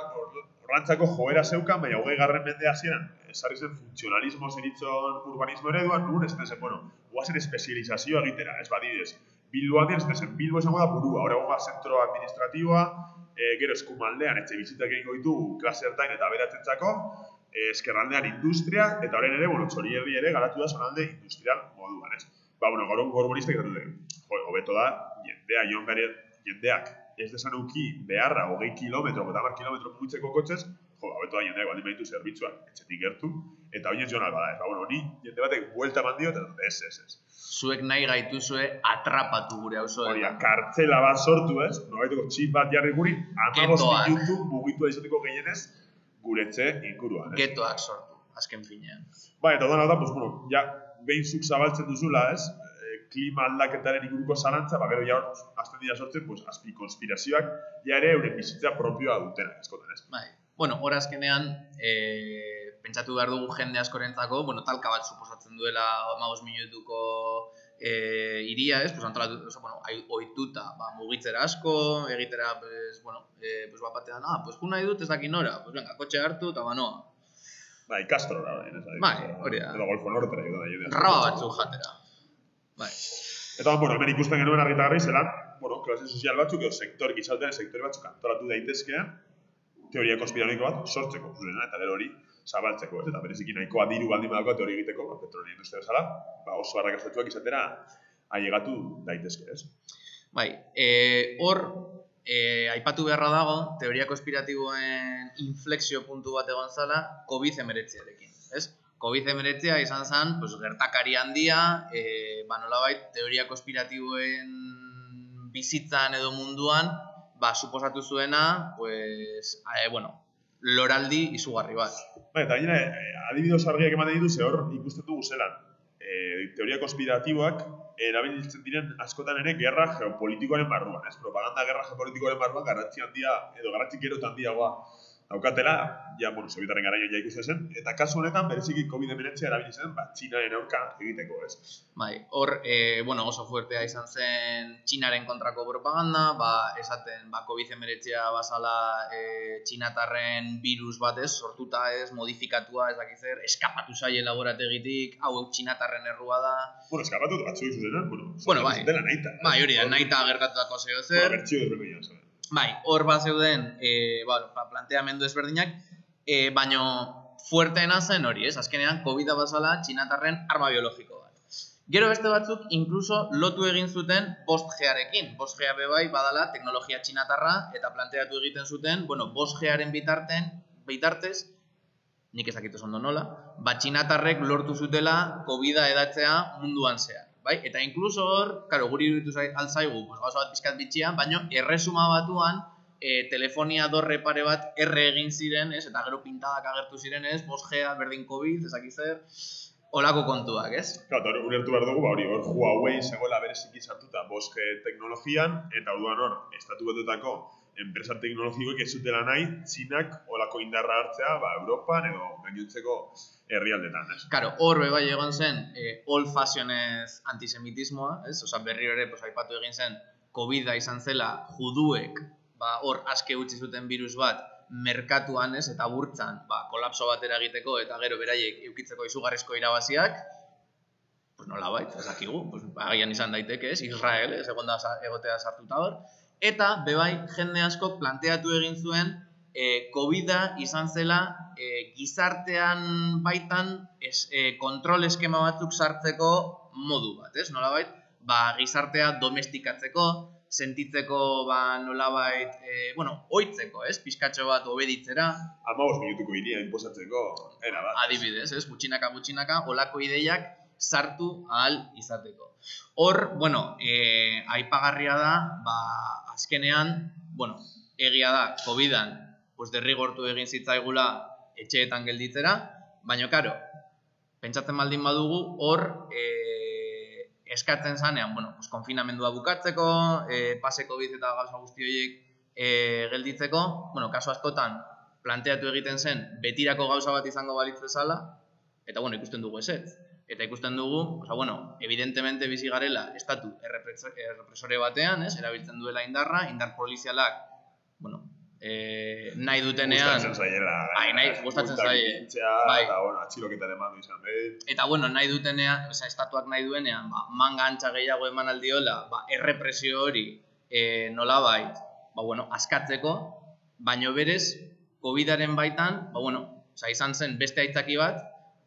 horrantzako joera zeukan, baina hogei garren mende hasieran esarri zen funtzionalismo zeritzon urbanismo ereduan, nun ez zen, bueno, guazen espezializazioa egitera, ez badidez. Bilbo handian, ez zen, Bilbo esango da burua, hor egongo da zentro administratiboa, e, gero eskumaldean, etxe bizitak egingo ditu klase hartain eta beratzentzako, e, eskerraldean industria, eta horren ere, bueno, txori herri ere garatu da zonalde industrial moduan, ez? Ba, bueno, gaur dute, jo, hobeto da, jendea, jendeak, ez desan euki beharra, hogei kilometro, eta hamar kilometro mugitzeko kotxez, jo, hobeto da jendeak baldin baditu zerbitzuak, etxetik gertu, eta oinez joan alba da, ez, ba, bueno, ni, jende batek buelta eman dio, eta ez, ez, ez. Zuek nahi gaituzue atrapatu gure auzo Hori, da, kartzela bat sortu, ez, nobaiteko txip bat jarri guri, Getoak. minutu mugitua izateko gehienez, guretze inguruan, ez? Getoak sortu, azken finean. Ba, eta dona da, pues, bueno, ja, behin zuk zabaltzen duzula, ez? Klima aldaketaren inguruko zalantza, ba, gero ja, azten dira sortzen, pues, azpi konspirazioak, ja ere euren bizitza propioa dutena, eskotan, ez? Bai. Bueno, hor azkenean, e, pentsatu behar dugu jende askorentzako, bueno, talka bat suposatzen duela 15 minutuko e, iria, ez? Pues antolatu, oza, bueno, ohituta, ba, mugitzera asko, egitera, pues, bueno, e, pues bat batean, ah, pues nahi dut ez dakin nora, pues venga, kotxe hartu eta banoa. Bai, Castrora, bai, ez? Bai, hori da. Edo Golfo Nortera, edo da. Raba batzuk jatera. Bai. Eta, bueno, hemen ikusten genuen argita garri zelan, bueno, klase sozial batzuk, edo sektor, gizartean sektore batzuk antolatu daitezkean, teoria konspiranoiko bat sortzeko, zurena, eta gero hori zabaltzeko? Eta bereziki nahikoa diru baldin badako teoria egiteko, ba, petrolio industria bezala, ba, oso arrakastatuak izatera ailegatu daitezke, ez? Bai, e, hor, e, aipatu beharra dago, teoria konspiratiboen inflexio puntu bat egon zala, COVID-19arekin, ez? COVID-19 izan zen, pues, gertakari handia, e, ba, nolabait, teoria konspiratiboen bizitzan edo munduan, ba, suposatu zuena, pues, e, bueno, loraldi izugarri bat. Ba, eta gainera, eh, adibide oso argiak ematen ditu, ze hor ikusten dugu zelan. E, teoria konspiratiboak erabiltzen diren askotan ere gerra geopolitikoaren barruan, ez? Propaganda gerra geopolitikoaren barruan garrantzi handia, edo garrantzi gero eta handiagoa daukatela, ja, bueno, sobietaren garaian ja ikusten zen, eta kasu honetan bereziki COVID-19 erabili zen, ba, Txinaren aurka egiteko, ez? Bai, hor, e, bueno, oso fuertea izan zen Txinaren kontrako propaganda, ba, esaten, ba, COVID-19 bazala e, txinatarren virus bat ez, sortuta ez, modifikatua ez dakiz zer, eskapatu zaie laborategitik, hau txinatarren errua da. Bueno, eskapatu batzu izuzenan, bueno, Bueno, bai. dela naita. Bai, hori da, naita gertatutako zeo Zer? zer. Bertxio zer. Bai, hor bat zeuden, e, ba, ba, planteamendu ezberdinak, e, baino fuerteena zen hori, ez? Azkenean, COVID-a bazala txinatarren arma biologiko bat. Gero beste batzuk, inkluso lotu egin zuten 5G-arekin. 5G be bai badala teknologia txinatarra eta planteatu egiten zuten, bueno, 5G-aren bitarten, bitartez, nik ez dakit oso ondo nola, ba txinatarrek lortu zutela COVID-a edatzea munduan zehar. Bai? Eta inkluso hor, karo, guri iruditu zai- altzaigu, pues, gauza bat pizkat bitxia, baino erresuma batuan e, telefonia dorre pare bat erre egin ziren, ez? Eta gero pintadak agertu ziren, ez? 5G, berdin COVID, ez dakit zer, olako kontuak, ez? Claro, hor ulertu behar dugu, ba, hori, hor Huawei zegoela bereziki sartuta 5G teknologian, eta orduan hor, estatu batetako enpresa teknologikoek ez zutela nahi, Txinak olako indarra hartzea, ba, Europan edo gainontzeko herrialdetan, ez? Karo, hor bai egon zen e, old fashionez antisemitismoa, ez? Osa berriro ere pues, aipatu egin zen COVID-a izan zela juduek ba, hor aske utzi zuten virus bat merkatuan ez eta burtzan ba, kolapso batera egiteko eta gero beraiek eukitzeko izugarrizko irabaziak, pues nola bait, ez dakigu, pues, ba, agian izan daiteke, ez, Israel, ez, egon da sa- egotea sartuta hor. Eta, bebai, jende askok planteatu egin zuen, e, COVID-a izan zela e, gizartean baitan es, e, kontrol eskema batzuk sartzeko modu bat, ez, nolabait, ba, gizartea domestikatzeko, sentitzeko ba, nolabait, e, bueno, oitzeko, ez, pizkatxo bat obeditzera, Amabos minutuko iria inposatzeko, era bat. adibidez, ez, gutxinaka gutxinaka, olako ideiak sartu ahal izateko. Hor, bueno, e, aipagarria da, ba, azkenean, bueno, egia da, COVID-an, pues derrigortu egin zitzaigula etxeetan gelditzera, baina, karo, pentsatzen baldin badugu, hor, e, eskatzen zanean, bueno, pues, konfinamendua bukatzeko, e, pase COVID eta gauza guzti horiek e, gelditzeko, bueno, kasu askotan, planteatu egiten zen betirako gauza bat izango balitz bezala, eta bueno, ikusten dugu ezetz. Eta ikusten dugu, osea, bueno, evidentemente bizi garela estatu errepreso- errepresore batean, ez, erabiltzen duela indarra, indar polizialak, bueno, e, nahi dutenean, Gustatzen zaiela. Bai, nahi- gustatzen zaie. ipintzea, Bai. Eta, bueno, atxiloketaren mandu izan behit. eta bueno, nahi dutenean, osea, estatuak nahi duenean, ba, manga antza gehiago eman aldiola, ba, errepresio hori e, nolabait, ba, bueno, askatzeko, baino berez, COVID-aren baitan, ba, bueno, osea, izan zen beste aitzaki bat,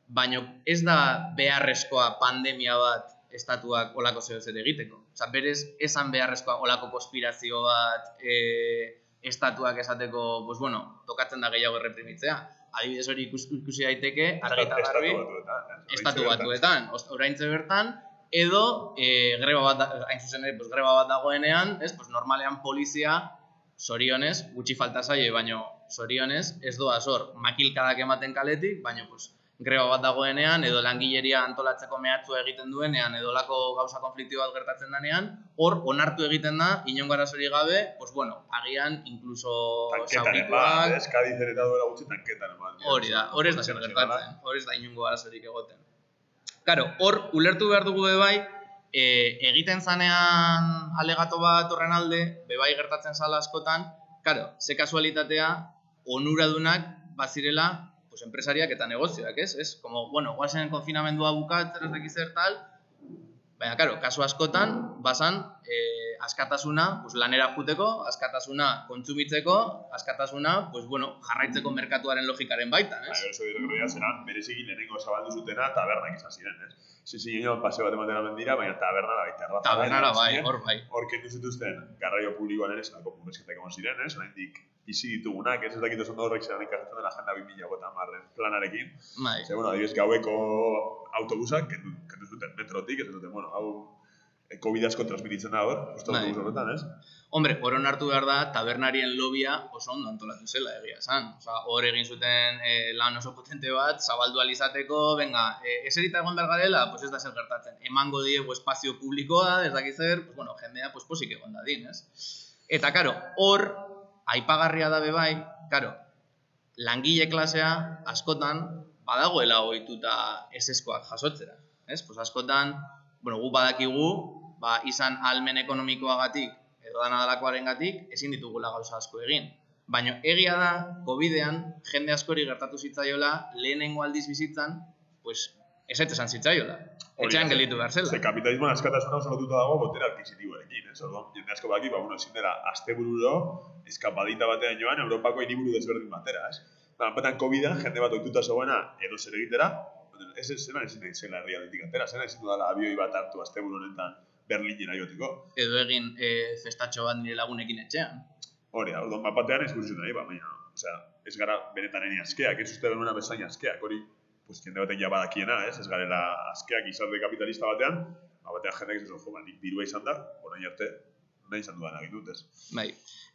baino ez da beharrezkoa pandemia bat estatuak olako zeo zer egiteko. Osea, berez, esan beharrezkoa olako konspirazio bat e, estatuak esateko, pues bueno, tokatzen da gehiago erreprimitzea. Adibidez hori ikus, ikusi daiteke, argi eta garbi, Estatu batuetan. ez? estatu batuetan, oraintxe bertan, edo e, greba bat, hain zuzen ere, pues, greba bat dagoenean, ez, pues, normalean polizia, zorionez, gutxi falta zaie, baino zorionez, ez doa zor, makilkadak ematen kaletik, baino, pues, greba bat dagoenean, edo langileria antolatzeko mehatzu egiten duenean, edo lako gauza konfliktibo bat gertatzen denean, hor, onartu egiten da, inongo arazorik gabe, pues, bueno, agian, bat, zaurituak, ez? Kadizen eta duela gutxi tanketaren bat. Hori da, hori ez da zer gertatzen, hori ez da inungo arazorik egoten. Karo, hor, ulertu behar dugu bebai, e, egiten zanean alegato bat horren alde, bebai gertatzen zala askotan, karo, ze kasualitatea, onuradunak bazirela, pues, enpresariak eta negozioak, ez? Ez, como, bueno, guazen konfinamendua bukatzen, ez dakiz zer tal, Baina, karo, kasu askotan, basan, eh, askatasuna, pues, lanera juteko, askatasuna kontsumitzeko, askatasuna, pues, bueno, jarraitzeko merkatuaren logikaren baitan, Bai, ez? oso dirregia zeran, bereziki lehenengo zabaldu zutena tabernak izan ziren, ez? Zizi ginen paseo bat ematen amen dira, baina tabernara bai, terraza Tabernara bai, bai, hor bai. Hor kendu zituzten garraio publikoan ere zelako murrizketak egon ziren, ez? Oraindik bizi ditugunak, ez ez dakit oso horrek zelan ikasten den agenda 2000 marren planarekin. Bai. Ze, bueno, adibidez, gaueko autobusak kendu, zuten metrotik, ez duten, bueno, hau eh, COVID asko transmititzen da hor, uste Bai. autobus horretan, ez? Hombre, hor onartu behar da, tabernarien lobia oso ondo antolatu zela egia esan. Osa, hor egin zuten eh, lan oso potente bat, zabaldu alizateko, venga, eh, eserita egon behar garela, pues ez da zer gertatzen. Emango diegu espazio publikoa, ez dakit zer, pues, bueno, jendea pues, posik egon dadin, ez? Eta, karo, hor, aipagarria da bebai, karo, langile klasea askotan badagoela ohituta eseskoak jasotzera, ez? Pues askotan, bueno, gu badakigu, ba, izan almen ekonomikoagatik edo dana dalakoarengatik ezin ditugula gauza asko egin. Baina egia da, Covidean jende askori gertatu zitzaiola lehenengo aldiz bizitzan, pues, ezetz esan zitzaiola. Etxean gelditu behar zela. Ze kapitalismoan askatasuna oso lotuta dago botera adquisitiboarekin, ez? Orduan, jende asko baki, ba, bueno, ezin dela astebururo eskapadita batean joan Europako hiriburu desberdin batera, ez? Ba, batean COVID-a, jende bat ohituta zegoena edo zer egitera, ez ez zela ezin nahi zela herrialdetik atera, zela ezin dudala abioi bat hartu asteburu honetan Berlinera joteko. Edo egin e, festatxo bat nire lagunekin etxean. Hori orduan, bat batean nahi, ba, baina, osea, ez gara benetan eni askeak, ez uste benuna bezain askeak, hori, pues, jende batek ja badakiena, ez, ez garela askeak izarde kapitalista batean, ba, batean jendeak ez jo, ba, nik dirua izan da, orain arte, nahi izan dudan egin dut, ez. Bai.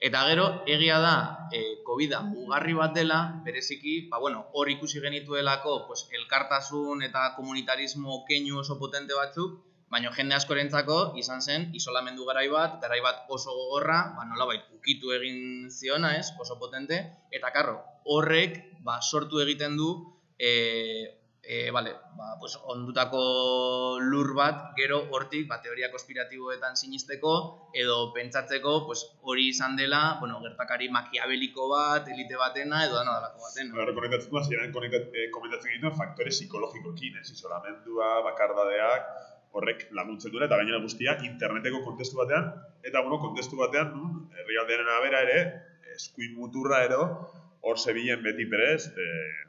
Eta gero, egia da, e, COVID-a mugarri bat dela, bereziki, ba, bueno, hor ikusi genituelako, pues, elkartasun eta komunitarismo keinu oso potente batzuk, baina jende askorentzako izan zen isolamendu garai bat, garai bat oso gogorra, ba, nolabait ukitu egin ziona, ez, oso potente, eta karro, horrek ba, sortu egiten du e, e, vale, ba, pues, ondutako lur bat, gero hortik, ba, teoria konspiratiboetan sinisteko, edo pentsatzeko, pues, hori izan dela, bueno, gertakari makiabeliko bat, elite batena, edo dana dalako batena. Claro, konektatzen hasieran konektat- eh, komentatzen dituen faktore psikologikoekin, ez? Isolamendua, bakardadeak, horrek laguntzen duela, eta gainera guztia interneteko kontestu batean, eta bueno, kontestu batean, no? herrialdearen arabera ere, eskuin muturra ero, hor zebilen beti perez, eh,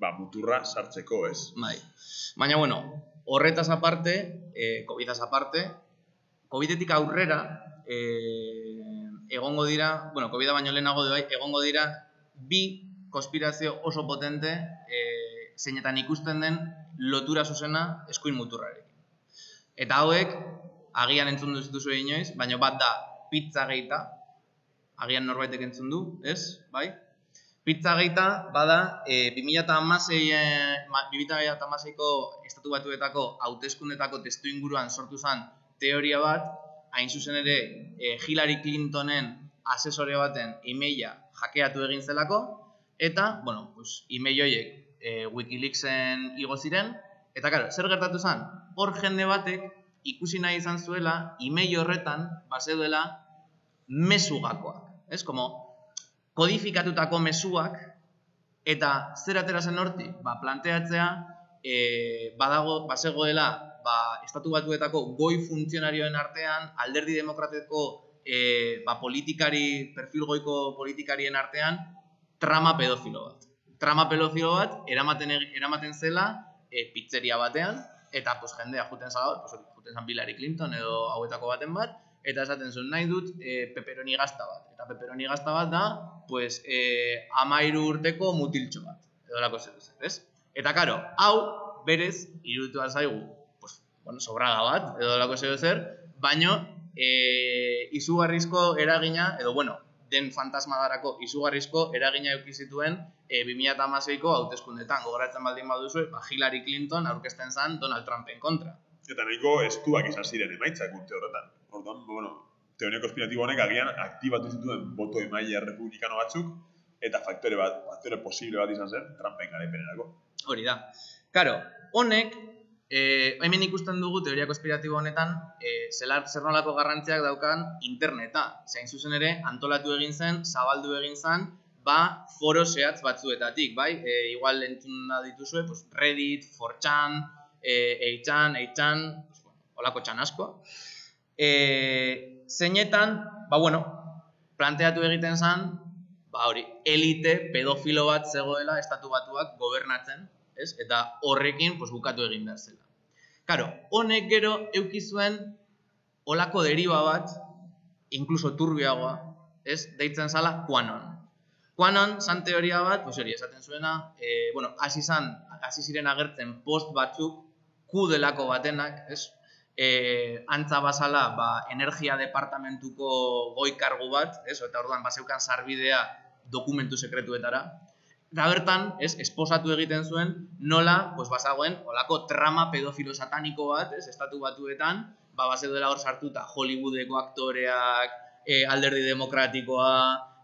ba, muturra sartzeko, ez? Bai. Baina, bueno, horretaz aparte, eh, COVIDaz aparte, COVIDetik aurrera, eh, egongo dira, bueno, COVIDa baino lehenago bai, egongo dira bi konspirazio oso potente eh, zeinetan ikusten den lotura zuzena eskuin muturrarekin. Eta hauek, agian entzun duzu inoiz, baina bat da pizza geita, agian norbaitek entzun du, ez? Bai? Pizza geita, bada, e, 2016, e, ma- 2016ko estatu batuetako hauteskundetako testu inguruan sortu zen teoria bat, hain zuzen ere e, Hillary Clintonen asesore baten emaila hackeatu egin zelako, eta, bueno, pues, email horiek e, Wikileaksen igo ziren, eta claro, zer gertatu zen? Hor jende batek ikusi nahi izan zuela, email horretan, bazeudela, mesugakoak. Ez, como, kodifikatutako mezuak, eta zer atera zen hortik? Ba, planteatzea, e, badago, bazegoela, ba, estatu batuetako goi funtzionarioen artean, alderdi demokrateko e, ba, politikari, perfil goiko politikarien artean, trama pedofilo bat. Trama pedofilo bat eramaten, eramaten zela e, pizzeria batean, eta pues, jendea juten zala, pues, juten zan Hillary Clinton edo hauetako baten bat, eta esaten zuen nahi dut e, peperoni gazta bat. Eta peperoni gazta bat da, pues, e, amairu urteko mutiltxo bat. Edo lako zer ez? Eta karo, hau, berez, iruditu zaigu, pues, bueno, sobraga bat, edo lako zer zer, baino, e, izugarrizko eragina, edo bueno, den fantasmadarako izugarrizko eragina eduki zituen e, 2016ko hauteskundetan. Gogoratzen baldin baduzu, ba, Hillary Clinton aurkezten zen Donald Trumpen kontra. Eta nahiko estuak izan ziren emaitzak urte horretan. Orduan, bueno, teoria konspiratibo honek agian aktibatu zituen boto emaile republikano batzuk, eta faktore bat, faktore posible bat izan zen, Trumpen garaipenerako. Hori da. Karo, honek, eh, hemen ikusten dugu teoria konspiratibo honetan, eh, zelar zer nolako garrantziak daukan interneta. Zain zuzen ere, antolatu egin zen, zabaldu egin zen, ba, foro zehatz batzuetatik, bai? E, igual entzun da dituzue, pues, Reddit, 4chan, e, 8chan, 8chan, pues, bueno, holako txan asko. E, zeinetan, ba, bueno, planteatu egiten zen, ba hori, elite pedofilo bat zegoela estatu batuak gobernatzen, ez? Eta horrekin pues, bukatu egin behar zela. Karo, honek gero euki zuen olako deriba bat, inkluso turbioagoa, ez? Deitzen zala QAnon. QAnon zan teoria bat, pues hori esaten zuena, e, bueno, hasi zan, hasi ziren agertzen post batzuk, Q delako batenak, ez? E, antza bazala, ba, energia departamentuko goi kargu bat, ez? Eta orduan baseukan sarbidea dokumentu sekretuetara. Eta bertan, ez, esposatu egiten zuen, nola, pues, bazagoen, olako trama pedofilo sataniko bat, ez, estatu batuetan, ba, bazeudela hor sartuta Hollywoodeko aktoreak, e, alderdi demokratikoa,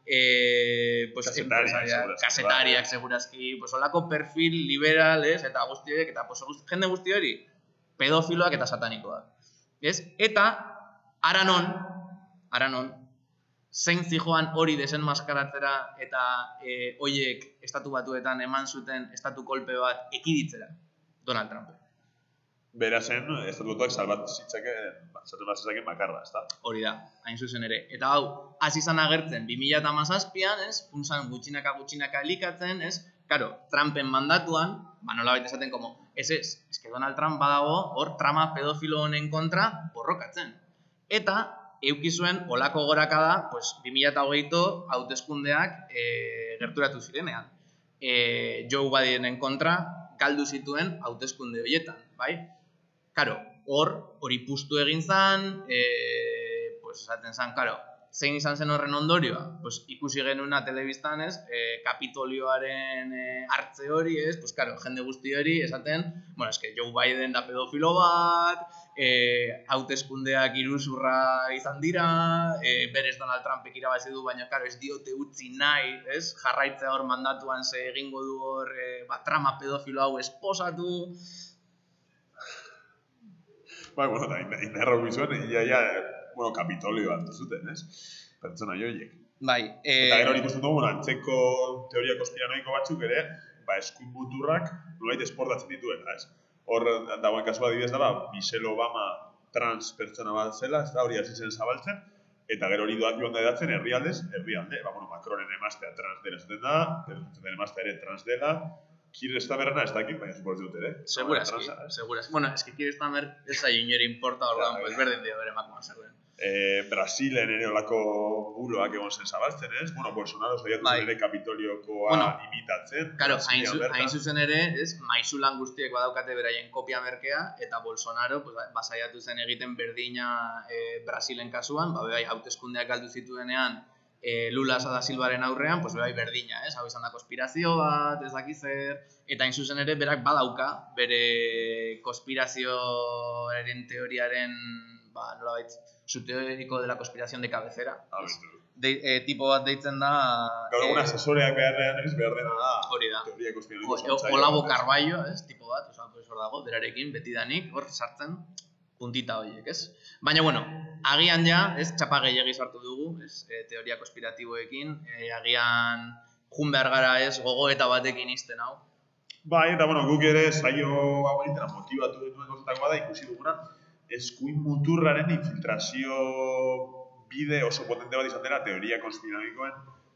e, pues, enpresariak, kazetariak, segurazki, pues, olako perfil liberal, ez, eta guzti horiek, eta pues, jende guzti hori, pedofiloak eta satanikoak. Ez? Eta, aranon, aranon, zein zijoan hori desenmaskaratzera eta e, hoiek estatu batuetan eman zuten estatu kolpe bat ekiditzera. Donald Trump. Bera zen, estatu batuak salbat zitzaken, salbat bat zitzaken bakarra, ez da? Hori da, hain zuzen ere. Eta hau, hasi izan agertzen 2017an, ez? Funzan gutxinaka gutxinaka elikatzen, ez? Karo, Trumpen mandatuan, ba nolabait esaten como, ez ez, eske Donald Trump badago hor trama pedofilo honen kontra borrokatzen. Eta euki zuen olako gorakada, pues 2008ko hauteskundeak e, gerturatu zirenean. E, Joe Bidenen kontra galdu zituen hauteskunde horietan, bai? Karo, hor, hori puztu egin zan, e, pues esaten zan, karo, zein izan zen horren ondorioa? Pues ikusi genuna telebistan, ez, e, kapitolioaren e, hartze hori, ez, pues karo, jende guzti hori esaten, bueno, eske Joe Biden da pedofilo bat, e, hauteskundeak iruzurra izan dira, e, berez Donald Trumpek irabazi du, baina karo ez diote utzi nahi, ez? Jarraitzea hor mandatuan ze egingo du hor e, ba, trama pedofilo hau esposatu, Bai, bueno, da, indarra bizuen, ia, bueno, kapitolio bat zuten, ez? Pertsona joiek. bai, e, Eta gero nik uste dugu, antzeko teoria konspiranoiko batzuk ere, ba, eskuin muturrak nolait esportatzen dituela, ez? Hor, dagoen kasua adibidez da, ba, Michelle Obama trans pertsona bat zela, ez da, hori hasi zen zabaltzen, eta gero hori doak joan da edatzen herrialdez, herrialde, ba, bueno, Macronen emaztea trans dela esaten da, den emaztea ere trans dela, Kir Stamerrena ez dakit, baina supoz dut ere. Segurazki, Transa, ez? segurazki. Bueno, es que quieres tamer, ez da inori importa orduan, pues ja. berdin dio bere emakuman zer den. Eh, Brasilen ere olako buloak egon zen zabaltzen, ez? Bueno, Bolsonaro saiatu Bai. ere kapitoliokoa Bueno, imitatzen. Claro, hain, zu, hain zuzen ere, ez, maizulan guztiek badaukate beraien kopia merkea, eta Bolsonaro, pues, basaiatu zen egiten berdina e, Brasilen kasuan, ba, bai, hauteskundeak galdu zituenean, e, Lula da Silvaren aurrean, pues, bai, berdina, ez, hau izan da konspirazio bat, ez dakiz zer, eta hain zuzen ere, berak badauka, bere konspirazioaren teoriaren, ba, nolabait, su teórico de la conspiración de cabecera, A ez? ver, De, e, tipo bat deitzen da... Gaur egun eh, asesoreak beharrean ez behar dena da. Hori da. Teoria o- Olabo? Carballo, ez, tipo bat, oza, pues hor dago, berarekin, betidanik, hor sartzen, puntita horiek, ez? Baina, bueno, agian ja, ez, txapa gehiagi sartu dugu, ez, e, teoria konspiratiboekin, e, agian jun behar gara, ez, gogo eta batekin izten hau. Bai, eta bueno, guk ere saio hau egitera motibatu dituen gauzetakoa da ikusi duguna eskuin muturraren infiltrazio bide oso potente bat izan dela teoria konspiranoikoen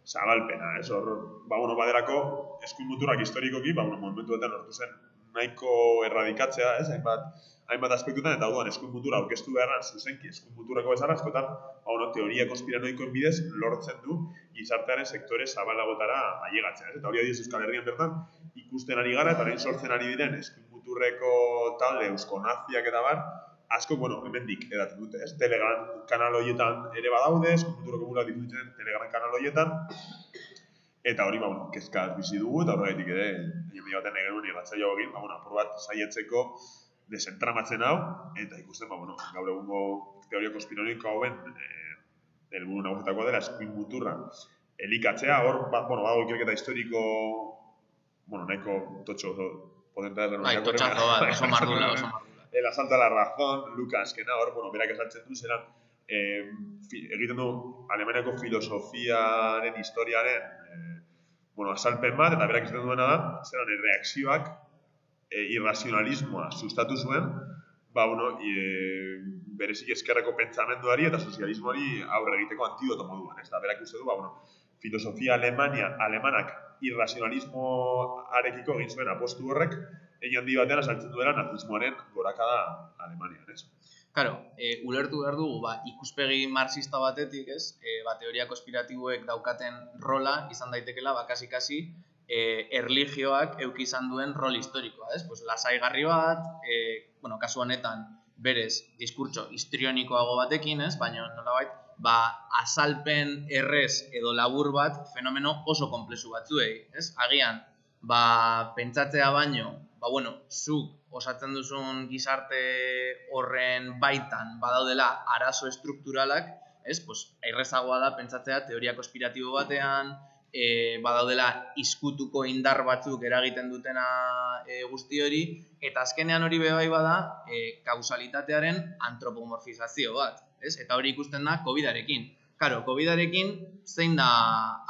zabalpena, ez? Hor, ba, bueno, baderako eskuin muturrak historikoki, ba, bueno, momentuetan lortu zen nahiko erradikatzea, ez? Hainbat, hainbat aspektutan, eta orduan eskuin mutura aurkeztu beharran zuzenki eskuin muturreko bezala, askotan, ba, bueno, teoria konspiranoikoen bidez lortzen du gizartearen sektore zabalagotara ailegatzea? Eta hori adibidez Euskal Herrian bertan, ikusten ari gara eta orain sortzen ari diren eskuin muturreko talde eusko naziak eta bar, asko, bueno, hemendik edaten dute, ez? Telegram kanal horietan ere badaude, eskuin muturreko buruak difutzen Telegram kanal horietan, eta hori, ba, bueno, kezka bizi dugu, eta horregatik ere, jende baten egin genuen irratzaio egin, ba, bueno, bat saietzeko desentramatzen hau, eta ikusten, ba, bueno, gaur egungo teoria konspiranoiko hauen, eh, helburu nagusietakoa dela eskuin muturra elikatzea, hor, ba, bueno, badago ikerketa historiko, bueno, nahiko totxo oso potentea da. Bai, totxazo bat, oso mardula, oso mardula. El asalto a la razón, Lucas, que hor, bueno, berak esaltzen du, zelan, eh, egiten du Alemaniako filosofiaren historiaren eh, bueno, asalpen bat, eta berak esaten duena da, zelan, reakzioak e, irrazionalismoa sustatu zuen, ba, bueno, e, berezik eskerreko pentsamenduari eta sozialismoari aurre egiteko antidoto moduan, ez da, berak uste du, ba, bueno, filosofia Alemania, alemanak irrazionalismoarekiko egin zuen apostu horrek, egin handi batean asaltzen duela nazismoaren gorakada Alemanian, ez? Claro, e, ulertu behar dugu, ba, ikuspegi marxista batetik, ez, e, ba, teoria konspiratiboek daukaten rola izan daitekela, ba, kasi-kasi, e, erligioak euki izan duen rol historikoa, ez? Pues, lasaigarri bat, e, bueno, kasu honetan, berez, diskurtso histrionikoago batekin, ez? Baina, nolabait, ba, azalpen errez edo labur bat fenomeno oso konplexu batzuei, ez? Agian, ba, pentsatzea baino, ba, bueno, zuk osatzen duzun gizarte horren baitan badaudela arazo estrukturalak, ez? Pues, errezagoa da pentsatzea teoria konspiratibo batean, e, badaudela izkutuko indar batzuk eragiten dutena e, guzti hori, eta azkenean hori bebai bada e, kausalitatearen antropomorfizazio bat, ez? Eta hori ikusten da COVID-arekin. Karo, COVID-arekin zein da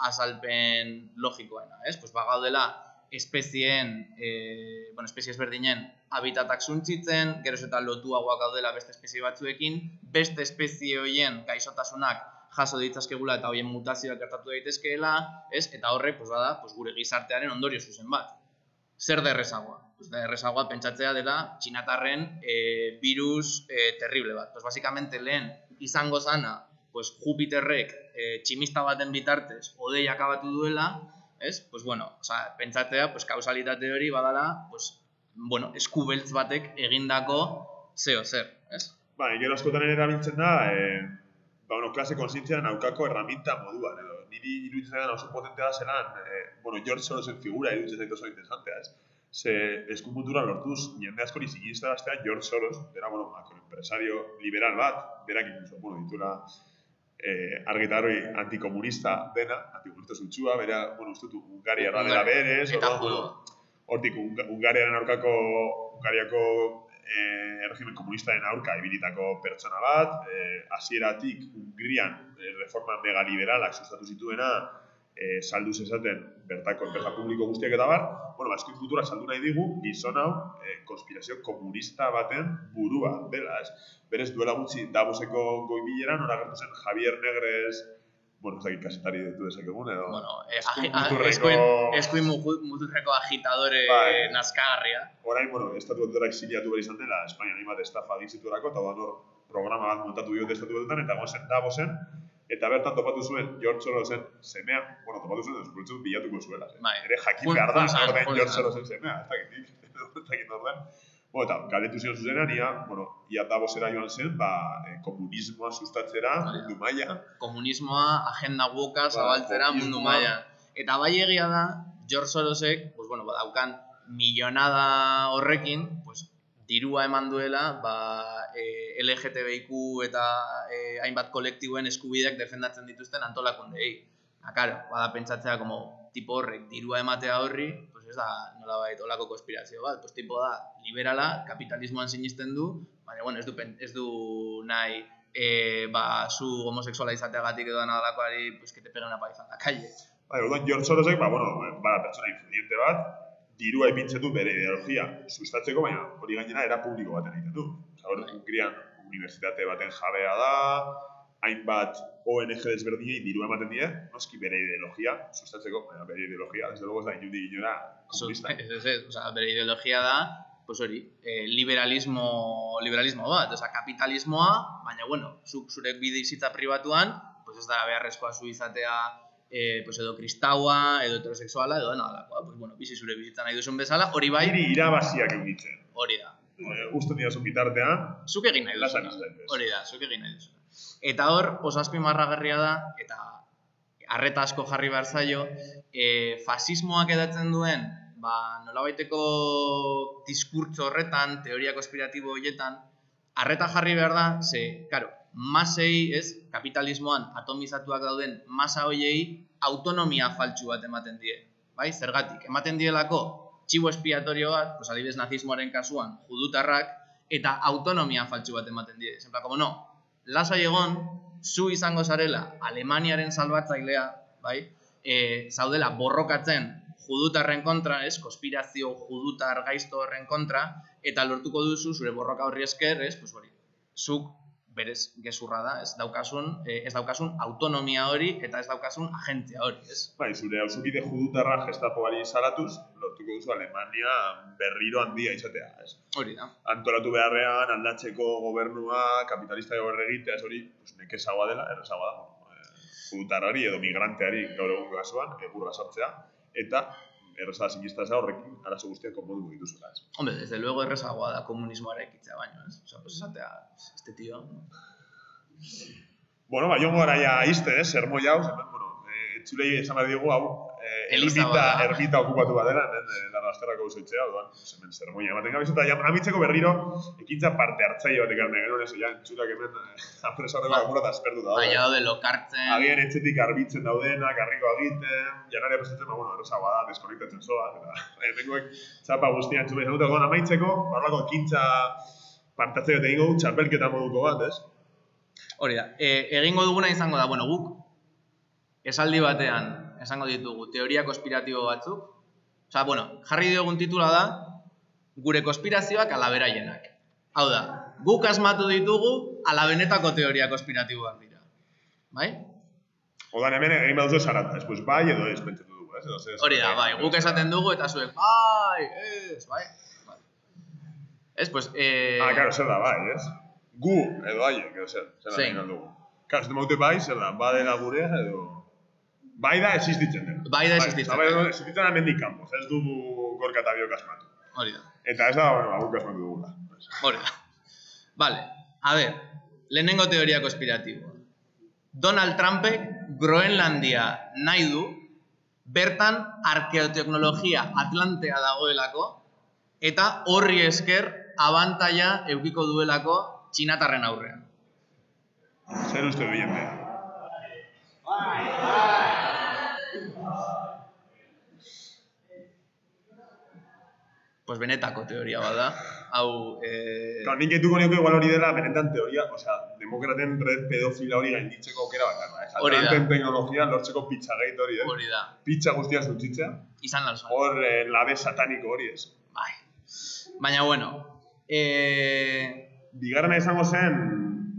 azalpen logikoena, ez? Pues bagaudela espezien, e, bueno, espezie ezberdinen habitatak suntzitzen, geroz eta lotuagoak gaudela beste espezie batzuekin, beste espezie horien gaixotasunak jaso ditzazkegula eta horien mutazioak gertatu daitezkeela, ez? Eta horrek, pues bada, pues gure gizartearen ondorio zuzen bat. Zer da errezagoa? Pues da errezagoa pentsatzea dela txinatarren e, virus e, terrible bat. Pues basicamente lehen izango zana, pues Jupiterrek e, tximista baten bitartez odei akabatu duela, ez? Pues bueno, o sea, pentsatzea, pues kausalitate hori badala, pues bueno, eskubeltz batek egindako zeo zer, ez? Ba, gero askotan ere erabiltzen da, e, ba, bueno, klase konsientzia naukako erraminta moduan, edo niri iruditzen da oso potentea da zelan, e, bueno, George Sorosen figura iruditzen zait oso interesantea, ez? Ze eskupuntura lortuz jende askori sinistaztea George Soros, bera, bueno, macroempresario liberal bat, berak incluso, bueno, ditura eh, argitarri antikomunista dena, antikomunista zutxua, bera, bueno, Ungaria da dela berez, Eta judo. hortik Unga- Ungariaren aurkako, Ungariako eh, erregimen komunistaren aurka ibilitako pertsona bat, eh, hasieratik Hungrian eh, reforma mega liberalak sustatu zituena, eh, saldu zezaten bertako enpresa publiko guztiak eta bar, bueno, baskin kultura saldu nahi digu, gizon hau, eh, konspirazio komunista baten burua dela, ez? Berez duela gutxi Davoseko goi bileran, hor agertu zen Javier Negres, bueno, ez dakit kasetari ditu dezakegun, edo... Bueno, eh, eskuin agi- a- muturreko- eskuin, eskuin muturreko agitadore Bai. nazkagarria. Orain, bueno, estatu batuetara exiliatu behar izan dela, Espainia hainbat estafa egin zituelako, eta hor programa bat montatu diote estatu batuetan, eta gozen Davosen, eta bertan topatu zuen George Sorosen semea, bueno, topatu zuen, ez bilatuko zuela. eh. Bai. Ere jakin behar da, orden. George Sorosen semea, ez dakit ez dakit orden. Bueno, eta galdetu zion zuzenean, ia, bueno, ia Davosera joan zen, ba, eh, komunismoa sustatzera, da. mundu maila, Komunismoa, agenda woka, zabaltzera mundu populismoa. mailan. Eta bai egia da, George Sorosek, pues bueno, badaukan milionada horrekin, pues dirua eman duela, ba, e, LGTBIQ eta e, hainbat kolektiboen eskubideak defendatzen dituzten antolakundei. Na, claro, bada pentsatzea como tipo horrek dirua ematea horri, pues ez da nolabait olako konspirazio bat, pues tipo da liberala, kapitalismoan sinisten du, baina bueno, ez du, ez du nahi e, ba, zu homosexuala izateagatik edo nadalakoari, pues que te pegue una paliza en la calle. Bai, orduan George Sorosek, ba, bueno, bada pertsona influyente bat, dirua ipintzen du bere ideologia sustatzeko, baina hori gainera era publiko baten egiten du. Osa, hor, Hungrian unibertsitate baten jabea da, hainbat ONG desberdinei dirua ematen die, noski bere ideologia sustatzeko, baina bere ideologia, desde luego ez da inundik inora komunista. Ez, ez, ez, osea, bere ideologia da, pues hori, eh, liberalismo, liberalismo bat, osea, kapitalismoa, baina bueno, zuk zure bide izitza pribatuan, pues ez da beharrezkoa zu izatea eh, pues edo kristaua, edo heterosexuala, edo dena dalakoa, pues bueno, bizi zure bizitza nahi duzun bezala, hori bai, Bairi irabaziak egitzen. hori da. Eh, Usten dira zuen bitartean, Zuk egin nahi duzuna. ez. Hori da, zuk egin nahi duzuna. Eta hor, oso azpimarragarria da, eta arreta asko jarri behar zaio, e, fasismoak edatzen duen, ba, nolabaiteko diskurtso horretan, teoria konspiratibo horietan, arreta jarri behar da, ze, karo, masei, ez, kapitalismoan atomizatuak dauden masa hoiei autonomia faltsu bat ematen die. Bai, zergatik, ematen dielako txibo espiatorio bat, pues adibidez nazismoaren kasuan, judutarrak, eta autonomia faltsu bat ematen die. Zenpla, como no, lasai egon, zu izango zarela Alemaniaren salbatzailea, bai, e, zaudela borrokatzen judutarren kontra, ez, konspirazio judutar gaizto horren kontra, eta lortuko duzu zure borroka horri esker, ez, pues hori, zuk berez gezurra da, ez daukasun, eh, ez daukasun autonomia hori eta ez daukasun agentzia hori, ez? bai, zure hausukide judutarra gestapoari salatuz, lortuko duzu Alemania berriro handia izatea, ez? Hori da. antolatu beharrean aldatzeko gobernua kapitalista gaur egitea, ez hori, pues, nekezagoa dela, errezagoa da, eh, judutarrari edo migranteari gaur egun kasuan, egurra sartzea, eta erreza sinkistazea horrekin arazo guztiak konponduko dituzuela, ez? Hombre, desde luego errezagoa da komunismoa ekitzea baino, ez? Osa, pues esatea, este tío... Bueno, ba, jongo gara ja izte, eh, sermoi hau, bueno, entzulei esan behar digu hau, eh, ermita, ermita okupatu bat dela, hemen, eh, larrasterrako usoitzea, orduan, pues, hemen sermoia ematen gabiz, eta ja, amitzeko berriro, ekintza parte hartzaile bat ekarne genuen, ez, ja, entzulak hemen, eh, apresarreko Ba- apura eta espertu da. Baina daude lokartzen... Agian etxetik garbitzen daudenak, garriko egiten, janaria prestatzen, ba, bueno, errezagoa da, deskonektatzen zoa, eta hemengoek txapa guztian txume izan dute, orduan amaitzeko, barlako ekintza parte hartzaile bat egingo txapelketa moduko bat, ez? Hori da, e, egingo duguna izango da, bueno, guk esaldi batean esango ditugu teoria konspiratibo batzuk. Osea, bueno, jarri diogun titula da gure konspirazioak alaberaienak. Hau da, guk asmatu ditugu alabenetako teoria konspiratiboak dira. Bai? Odan hemen egin baduzu zarata, ez, pues bai edo ez pentsatu dugu, ez? Edo zer Hori da, bai, guk zer- esaten dugu eta zuek, bai, ez, bai. bai. Ez, pues, eh... Ah, claro, zer da, bai, ez? Gu, edo haiek, zer, zer da Zein? egin dugu. Claro, ez maute bai, zer da, badela gurea, edo... Bai da existitzen dena. Bai da existitzen Bai, da, existitzen da mendik kanpo, ez dugu gorka eta biok asmatu. Hori da. Eta ez da, bueno, guk asmatu dugula. Hori da. Vale, a ver, lehenengo teoria konspiratiboa. Donald Trumpek Groenlandia nahi du, bertan arkeoteknologia Atlantea dagoelako, eta horri esker abantaia eukiko duelako txinatarren aurrean. Zer uste du jendea? Pues benetako teoria bada. Hau, eh, Claro, nik etuko nioke igual hori dela benetan teoria, osea, demokraten red pedofila hori gainditzeko aukera bakarra. Ez Hori da. Teknologia lortzeko pizzagate hori, eh? hori da. Pizza guztia zuntzitzea, Izan zuen. hor eh, labe sataniko hori ez. Bai. Baina, bueno, eh, Bigarrena izango zen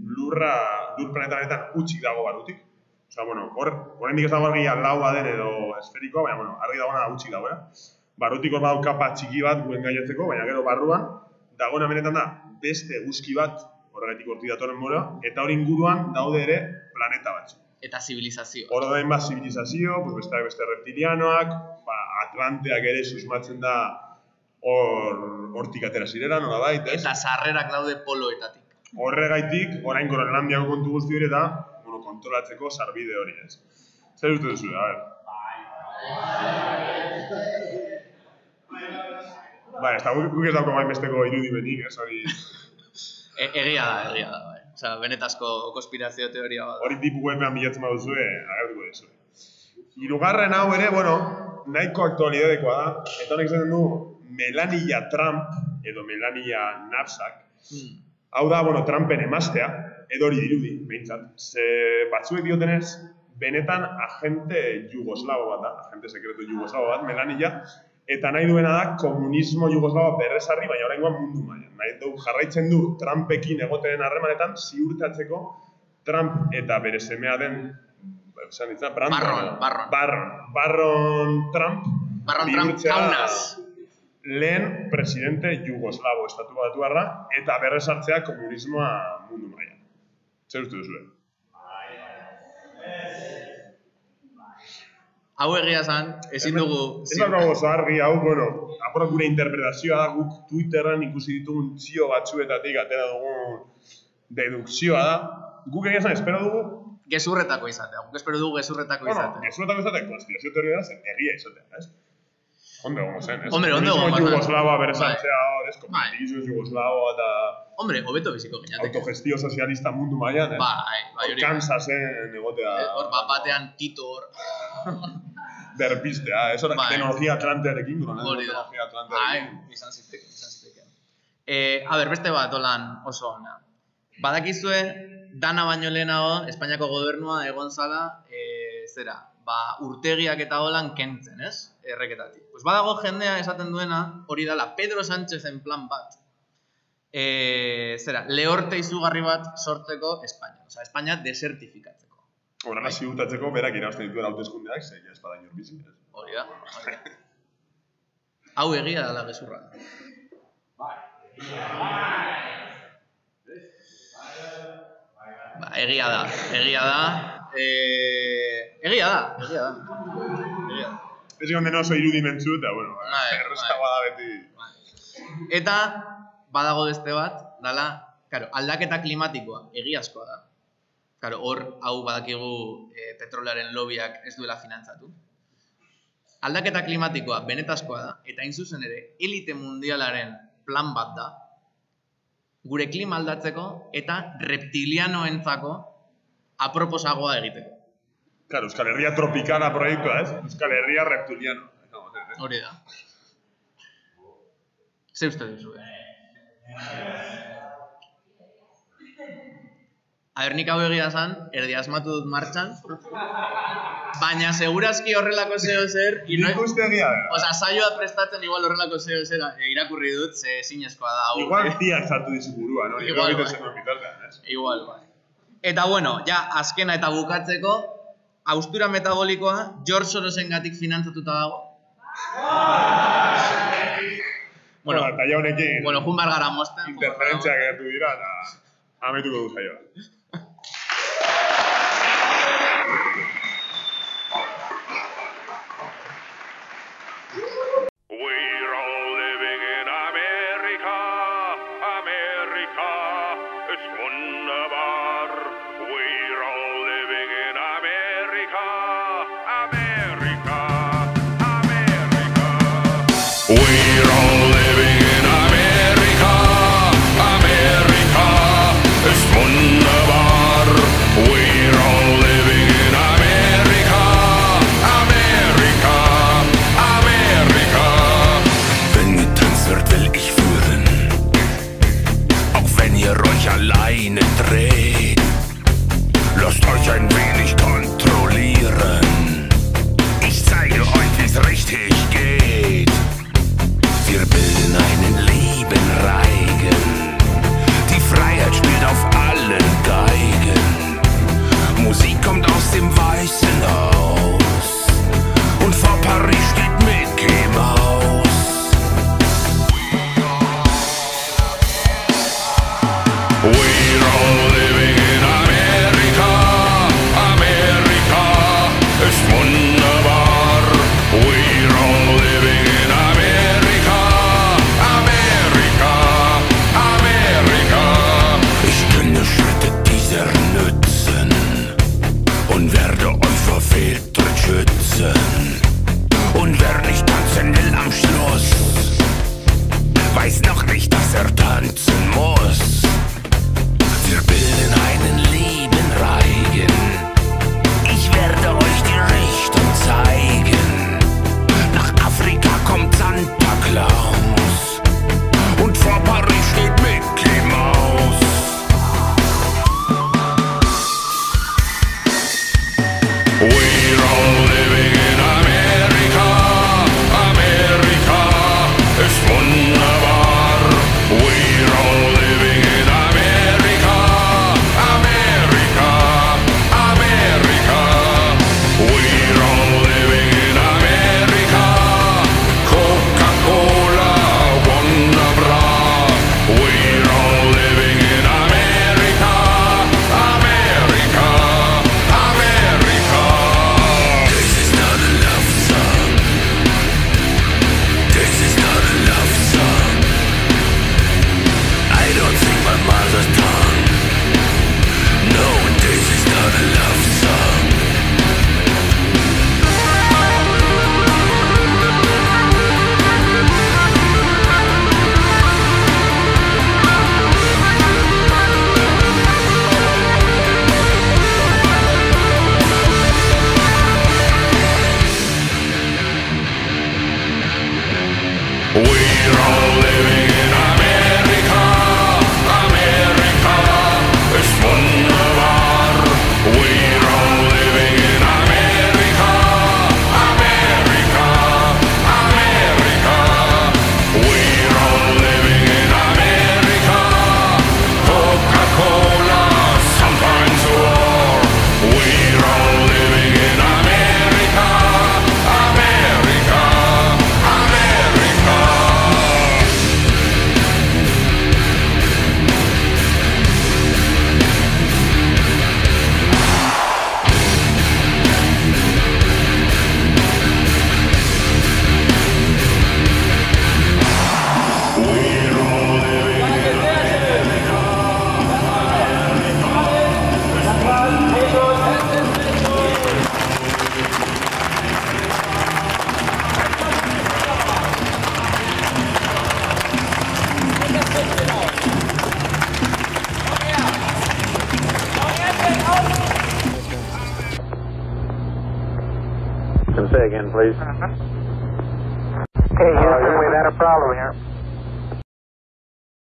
lurra, lur planeta honetan utxik dago barrutik. Osea, bueno, hor, oraindik ez dago argi laua den edo esferikoa, baina, bueno, argi dagoena utxik dagoela. Barrutik hor badau kapa txiki bat guen gaietzeko, baina gero barruan, dagoena benetan da beste eguzki bat, horregatik hortik datorren mora, eta hori inguruan daude ere planeta batzuk. eta zibilizazio. Hor da hainbat zibilizazio, pues besteak beste reptilianoak, ba, Atlanteak ere susmatzen da hor hortik atera zirela, nolabait, ez? Eta sarrerak daude poloetatik. Horregaitik, orain Groenlandiako kontu guzti hori eta, bueno, kontrolatzeko sarbide hori, ez? Zer uste duzu, a ber? Bai, ez da, guk ez dauko bain besteko irudimenik, ez, hori, E, egia da, egia da, bai. Osea, benetazko konspirazio teoria bada. hori deep webean bilatzen baduzue, agertuko duzu. Hirugarren hau ere, bueno, nahiko aktualidadekoa da, eta honek esaten du, Melania Trump, edo Melania Knapsack, Hmm. Hau da, bueno, Trumpen emaztea, edo hori dirudi, behintzat. Ze batzuek diotenez, benetan agente jugoslavo bat da, agente sekretu jugoslavo bat, Melania, eta nahi duena da komunismo jugoslava berrezarri, baina oraingoan mundu mailan. Nahi du jarraitzen du Trumpekin egoten harremanetan ziurtatzeko Trump eta bere semea den esan ditza, Brandon, Barron? Barron. Barron, Barron Trump, Barron Trump jaunaz. lehen presidente jugoslavo estatu batuarra eta berrezartzea komunismoa mundu mailan. Zer uste duzue? Hau egia zan, ezin dugu... Ez daukago oso argi hau, bueno, apura gure interpretazioa da, guk Twitterran ikusi ditugun txio batzuetatik atera dugun dedukzioa da. Guk egia zan, espero dugu, Gezurretako izatea, guk espero dugu gezurretako bueno, izatea. gezuetako izatea, konspirazio teoria da, egia izatea, ez? Ondo egongo zen, ez? Hombre, ondo egongo zen. Jugoslava berrezartzea hor, ez? Bai. Komunismo jugoslavo eta Hombre, hobeto biziko gineateke. autogestio sozialista mundu mailan, ez? Bai, bai hori. Kansasen egotea Eh, Hor, bat batean Tito hor. berpistea, ez hor, Bai. teknologia atlantearekin, gure Hori da. teknologia Bai, atlantearekin. izan ziteken, izan ziteken. Eh, a ber, beste bat holan oso ona. Badakizue, dana baino lehenago, Espainiako gobernua egon zala, eh, zera, ba, urtegiak eta holan kentzen, ez? Erreketatik. Pues badago jendea esaten duena, hori dala Pedro Sánchezen plan bat. Eh, zera, lehorte izugarri bat sortzeko Espainia. Osea, Espainia desertifikatzeko. Horrela ziurtatzeko berak irabazten dituen hauteskundeak, ze ja espada inor bizi, ez? Hori da. hori da. Hau egia dela gezurra. Ba, egia da, egia da. Eh, egia da, egia da. Egia da. Ez egon dena oso irudimentzu, eta, bueno, Bai, erreskagoa da beti. Eta badago beste bat, dala, claro, aldaketa klimatikoa, egiazkoa da. Claro, hor hau badakigu e, petrolaren lobiak ez duela finantzatu. Aldaketa klimatikoa benetazkoa da, eta hain zuzen ere, elite mundialaren plan bat da, gure klima aldatzeko eta reptilianoentzako aproposagoa egiteko. Claro, Euskal Herria tropikana proiektua, ez? Euskal Herria reptiliano. Hori da. Ze uste duzu, eh? A ber, nik hau egia zan, erdi asmatu dut martxan, baina segurazki horrelako zeo zer, no, Nik uste egia da. Osa, saioa prestatzen igual horrelako zeo zer eh, irakurri dut, ze ezinezkoa da hau. Igual tiak sartu dizu buruan, hori. Igual, Igual, bai. zen bitartean, ez? Igual, bai. Eta bueno, ja, azkena eta bukatzeko, austura metabolikoa George Sorosengatik finantzatuta dago. Bueno, eta ja honekin bueno, jun gara mozten. interferentziak gertu dira, eta ametuko du zaioa.